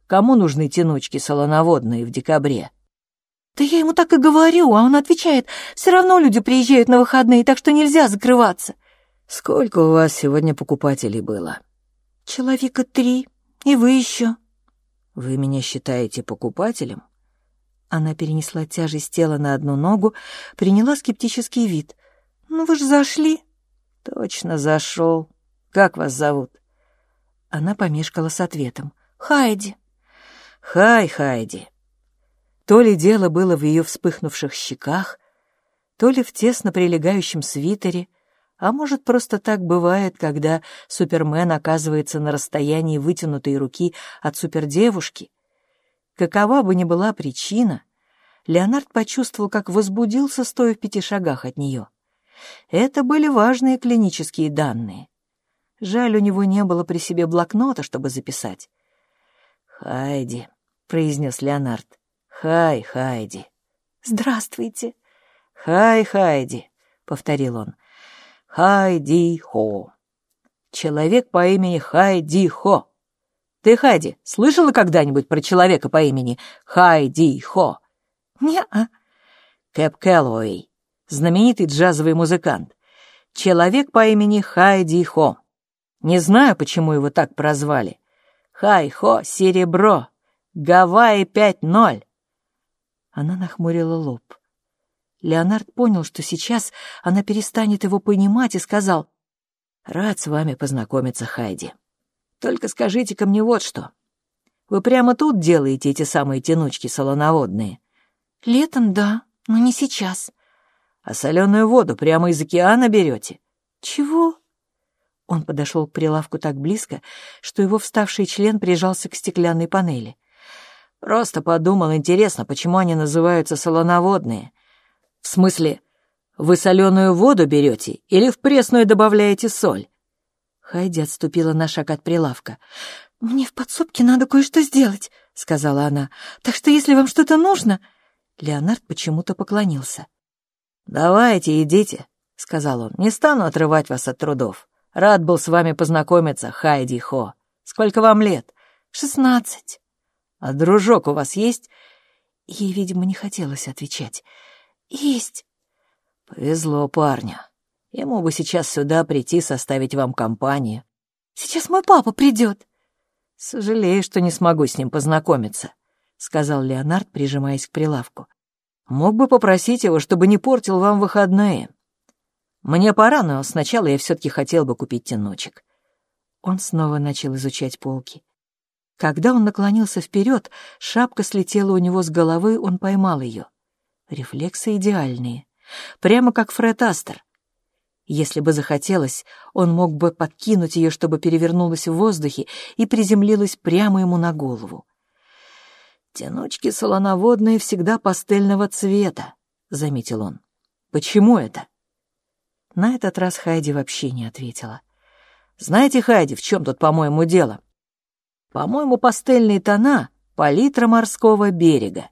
Speaker 2: Кому нужны тянучки солоноводные в декабре?»
Speaker 1: «Да я ему так и говорю, а он отвечает, все равно люди приезжают на выходные, так что нельзя закрываться».
Speaker 2: «Сколько у вас сегодня покупателей было?»
Speaker 1: «Человека три, и вы еще».
Speaker 2: «Вы меня считаете покупателем?»
Speaker 1: Она перенесла тяжесть тела на одну ногу, приняла скептический вид — «Ну вы же зашли».
Speaker 2: «Точно зашел. Как вас зовут?»
Speaker 1: Она помешкала с ответом. «Хайди».
Speaker 2: «Хай, Хайди». То ли дело было в ее вспыхнувших щеках, то ли в тесно прилегающем свитере, а может, просто так бывает, когда Супермен оказывается на расстоянии вытянутой руки от супердевушки. Какова бы ни была причина, Леонард почувствовал, как возбудился, стоя в пяти шагах от нее. Это были важные клинические данные. Жаль, у него не было при себе блокнота, чтобы записать. «Хайди, произнес Леонард. «Хай, Хайди».
Speaker 1: «Здравствуйте».
Speaker 2: «Хай, Хайди», — повторил он. «Хайди-хо». Человек по имени Хайди-хо. Ты, Хайди, слышала когда-нибудь про человека по имени Хайди-хо?
Speaker 1: Не-а.
Speaker 2: Кэп Кэллоуэй, знаменитый джазовый музыкант. Человек по имени Хайди-хо. Не знаю, почему его так прозвали. Хай-хо, серебро. Гавайи 5-0. Она нахмурила лоб. Леонард понял, что сейчас она перестанет его понимать, и сказал, «Рад с вами познакомиться, Хайди. Только скажите-ка мне вот что. Вы прямо тут делаете эти самые тянучки солоноводные?»
Speaker 1: «Летом, да, но не сейчас».
Speaker 2: «А соленую воду прямо из океана берете?»
Speaker 1: «Чего?»
Speaker 2: Он подошел к прилавку так близко, что его вставший член прижался к стеклянной панели. Просто подумал, интересно, почему они называются солоноводные. В смысле, вы соленую воду берете или в пресную добавляете соль? Хайди отступила на шаг от прилавка.
Speaker 1: «Мне в подсобке надо кое-что сделать», — сказала она. «Так что если вам что-то нужно...»
Speaker 2: Леонард почему-то поклонился. «Давайте, идите», — сказал он. «Не стану отрывать вас от трудов. Рад был с вами познакомиться, Хайди Хо. Сколько вам лет?»
Speaker 1: «Шестнадцать».
Speaker 2: «А дружок у вас есть?»
Speaker 1: Ей, видимо, не хотелось отвечать. «Есть».
Speaker 2: «Повезло парню. Ему бы сейчас сюда прийти, составить вам компанию».
Speaker 1: «Сейчас мой папа придет».
Speaker 2: «Сожалею, что не смогу с ним познакомиться», — сказал Леонард, прижимаясь к прилавку. «Мог бы попросить его, чтобы не портил вам выходные. Мне пора, но сначала я все-таки хотел бы купить тянучек». Он снова начал изучать полки. Когда он наклонился вперед, шапка слетела у него с головы, он поймал ее. Рефлексы идеальные. Прямо как Фред Астер. Если бы захотелось, он мог бы подкинуть ее, чтобы перевернулась в воздухе и приземлилась прямо ему на голову. «Тянучки солоноводные всегда пастельного цвета», — заметил он. «Почему это?» На этот раз Хайди вообще не ответила. «Знаете, Хайди, в чем тут, по-моему, дело?» По-моему, пастельные тона — палитра морского берега.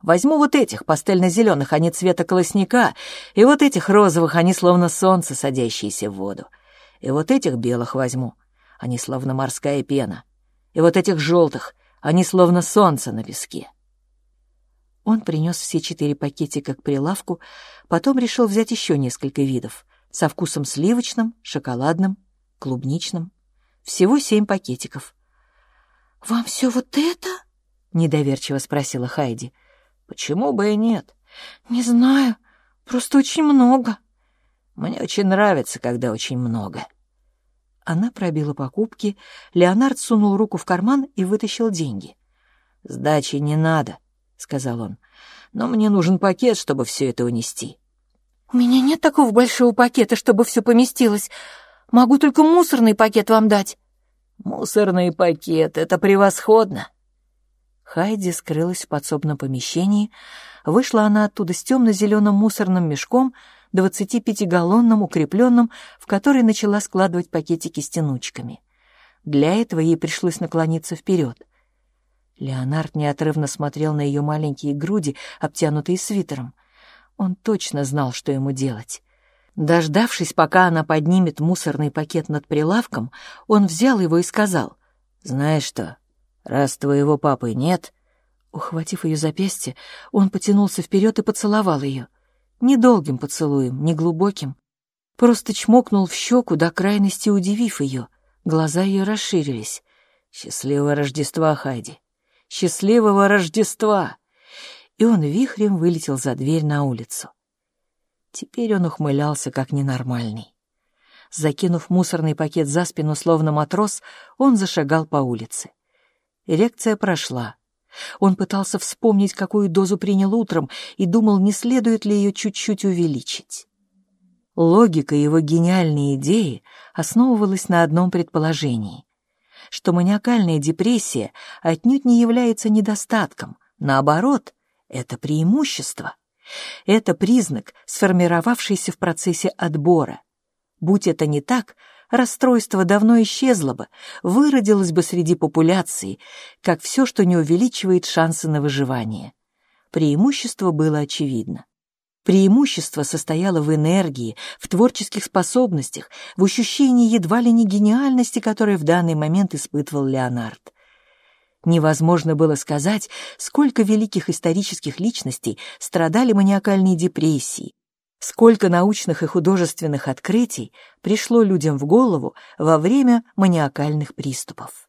Speaker 2: Возьму вот этих пастельно-зеленых, они цвета колосника, и вот этих розовых, они словно солнце, садящиеся в воду. И вот этих белых возьму, они словно морская пена. И вот этих желтых, они словно солнце на песке. Он принес все четыре пакетика к прилавку, потом решил взять еще несколько видов, со вкусом сливочным, шоколадным, клубничным. Всего семь пакетиков —
Speaker 1: «Вам все вот это?»
Speaker 2: — недоверчиво спросила Хайди. «Почему бы и нет?»
Speaker 1: «Не знаю, просто очень много».
Speaker 2: «Мне очень нравится, когда очень много».
Speaker 1: Она пробила покупки, Леонард сунул руку в карман и вытащил деньги.
Speaker 2: «Сдачи не надо», — сказал он, — «но мне нужен пакет, чтобы все это унести».
Speaker 1: «У меня нет такого большого пакета, чтобы все поместилось. Могу только мусорный пакет вам дать».
Speaker 2: «Мусорный пакет — это превосходно!» Хайди скрылась в подсобном помещении. Вышла она оттуда с темно-зеленым мусорным мешком, 25-галлонным, укрепленным, в который начала складывать пакетики с тянучками. Для этого ей пришлось наклониться вперед. Леонард неотрывно смотрел на ее маленькие груди, обтянутые свитером. Он точно знал, что ему делать. Дождавшись, пока она поднимет мусорный пакет над прилавком, он взял его и сказал, «Знаешь что, раз твоего папы нет...» Ухватив ее запястье, он потянулся вперед и поцеловал ее. Недолгим поцелуем, неглубоким. Просто чмокнул в щеку, до крайности удивив ее. Глаза ее расширились. «Счастливого Рождества, Хайди! Счастливого Рождества!» И он вихрем вылетел за дверь на улицу. Теперь он ухмылялся как ненормальный. Закинув мусорный пакет за спину, словно матрос, он зашагал по улице. Эрекция прошла. Он пытался вспомнить, какую дозу принял утром, и думал, не следует ли ее чуть-чуть увеличить. Логика его гениальной идеи основывалась на одном предположении, что маниакальная депрессия отнюдь не является недостатком, наоборот, это преимущество — это признак, сформировавшийся в процессе отбора. Будь это не так, расстройство давно исчезло бы, выродилось бы среди популяции, как все, что не увеличивает шансы на выживание. Преимущество было очевидно. Преимущество состояло в энергии, в творческих способностях, в ощущении едва ли не гениальности, которое в данный момент испытывал Леонард. Невозможно было сказать, сколько великих исторических личностей страдали маниакальной депрессией, сколько научных и художественных открытий пришло людям в голову во время маниакальных приступов.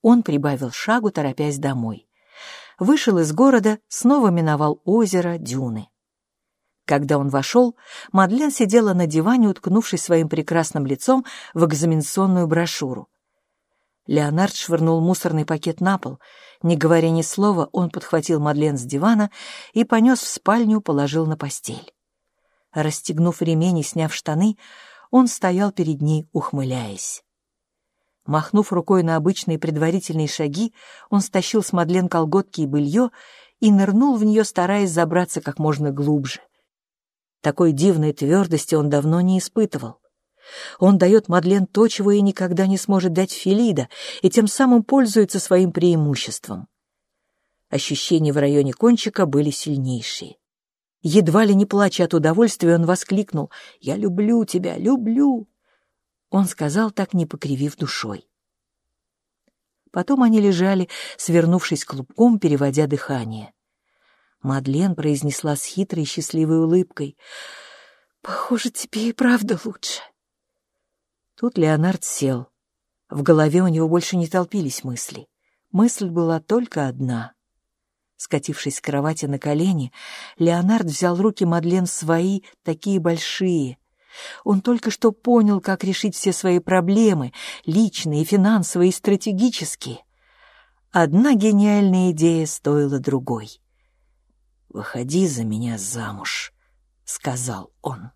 Speaker 2: Он прибавил шагу, торопясь домой. Вышел из города, снова миновал озеро, дюны. Когда он вошел, Мадлен сидела на диване, уткнувшись своим прекрасным лицом в экзаменационную брошюру. Леонард швырнул мусорный пакет на пол. Не говоря ни слова, он подхватил Мадлен с дивана и понес в спальню, положил на постель. Расстегнув ремень и сняв штаны, он стоял перед ней, ухмыляясь. Махнув рукой на обычные предварительные шаги, он стащил с Мадлен колготки и белье и нырнул в нее, стараясь забраться как можно глубже. Такой дивной твердости он давно не испытывал. Он дает Мадлен то, чего ей никогда не сможет дать Филида, и тем самым пользуется своим преимуществом. Ощущения в районе кончика были сильнейшие. Едва ли не плача от удовольствия, он воскликнул «Я люблю тебя, люблю!» Он сказал так, не покривив душой. Потом они лежали, свернувшись клубком, переводя дыхание. Мадлен произнесла с хитрой счастливой улыбкой «Похоже, тебе и правда лучше». Тут Леонард сел. В голове у него больше не толпились мысли. Мысль была только одна. Скатившись с кровати на колени, Леонард взял руки Мадлен свои, такие большие. Он только что понял, как решить все свои проблемы, личные, финансовые и стратегические. Одна гениальная идея стоила другой. «Выходи за меня замуж», — сказал он.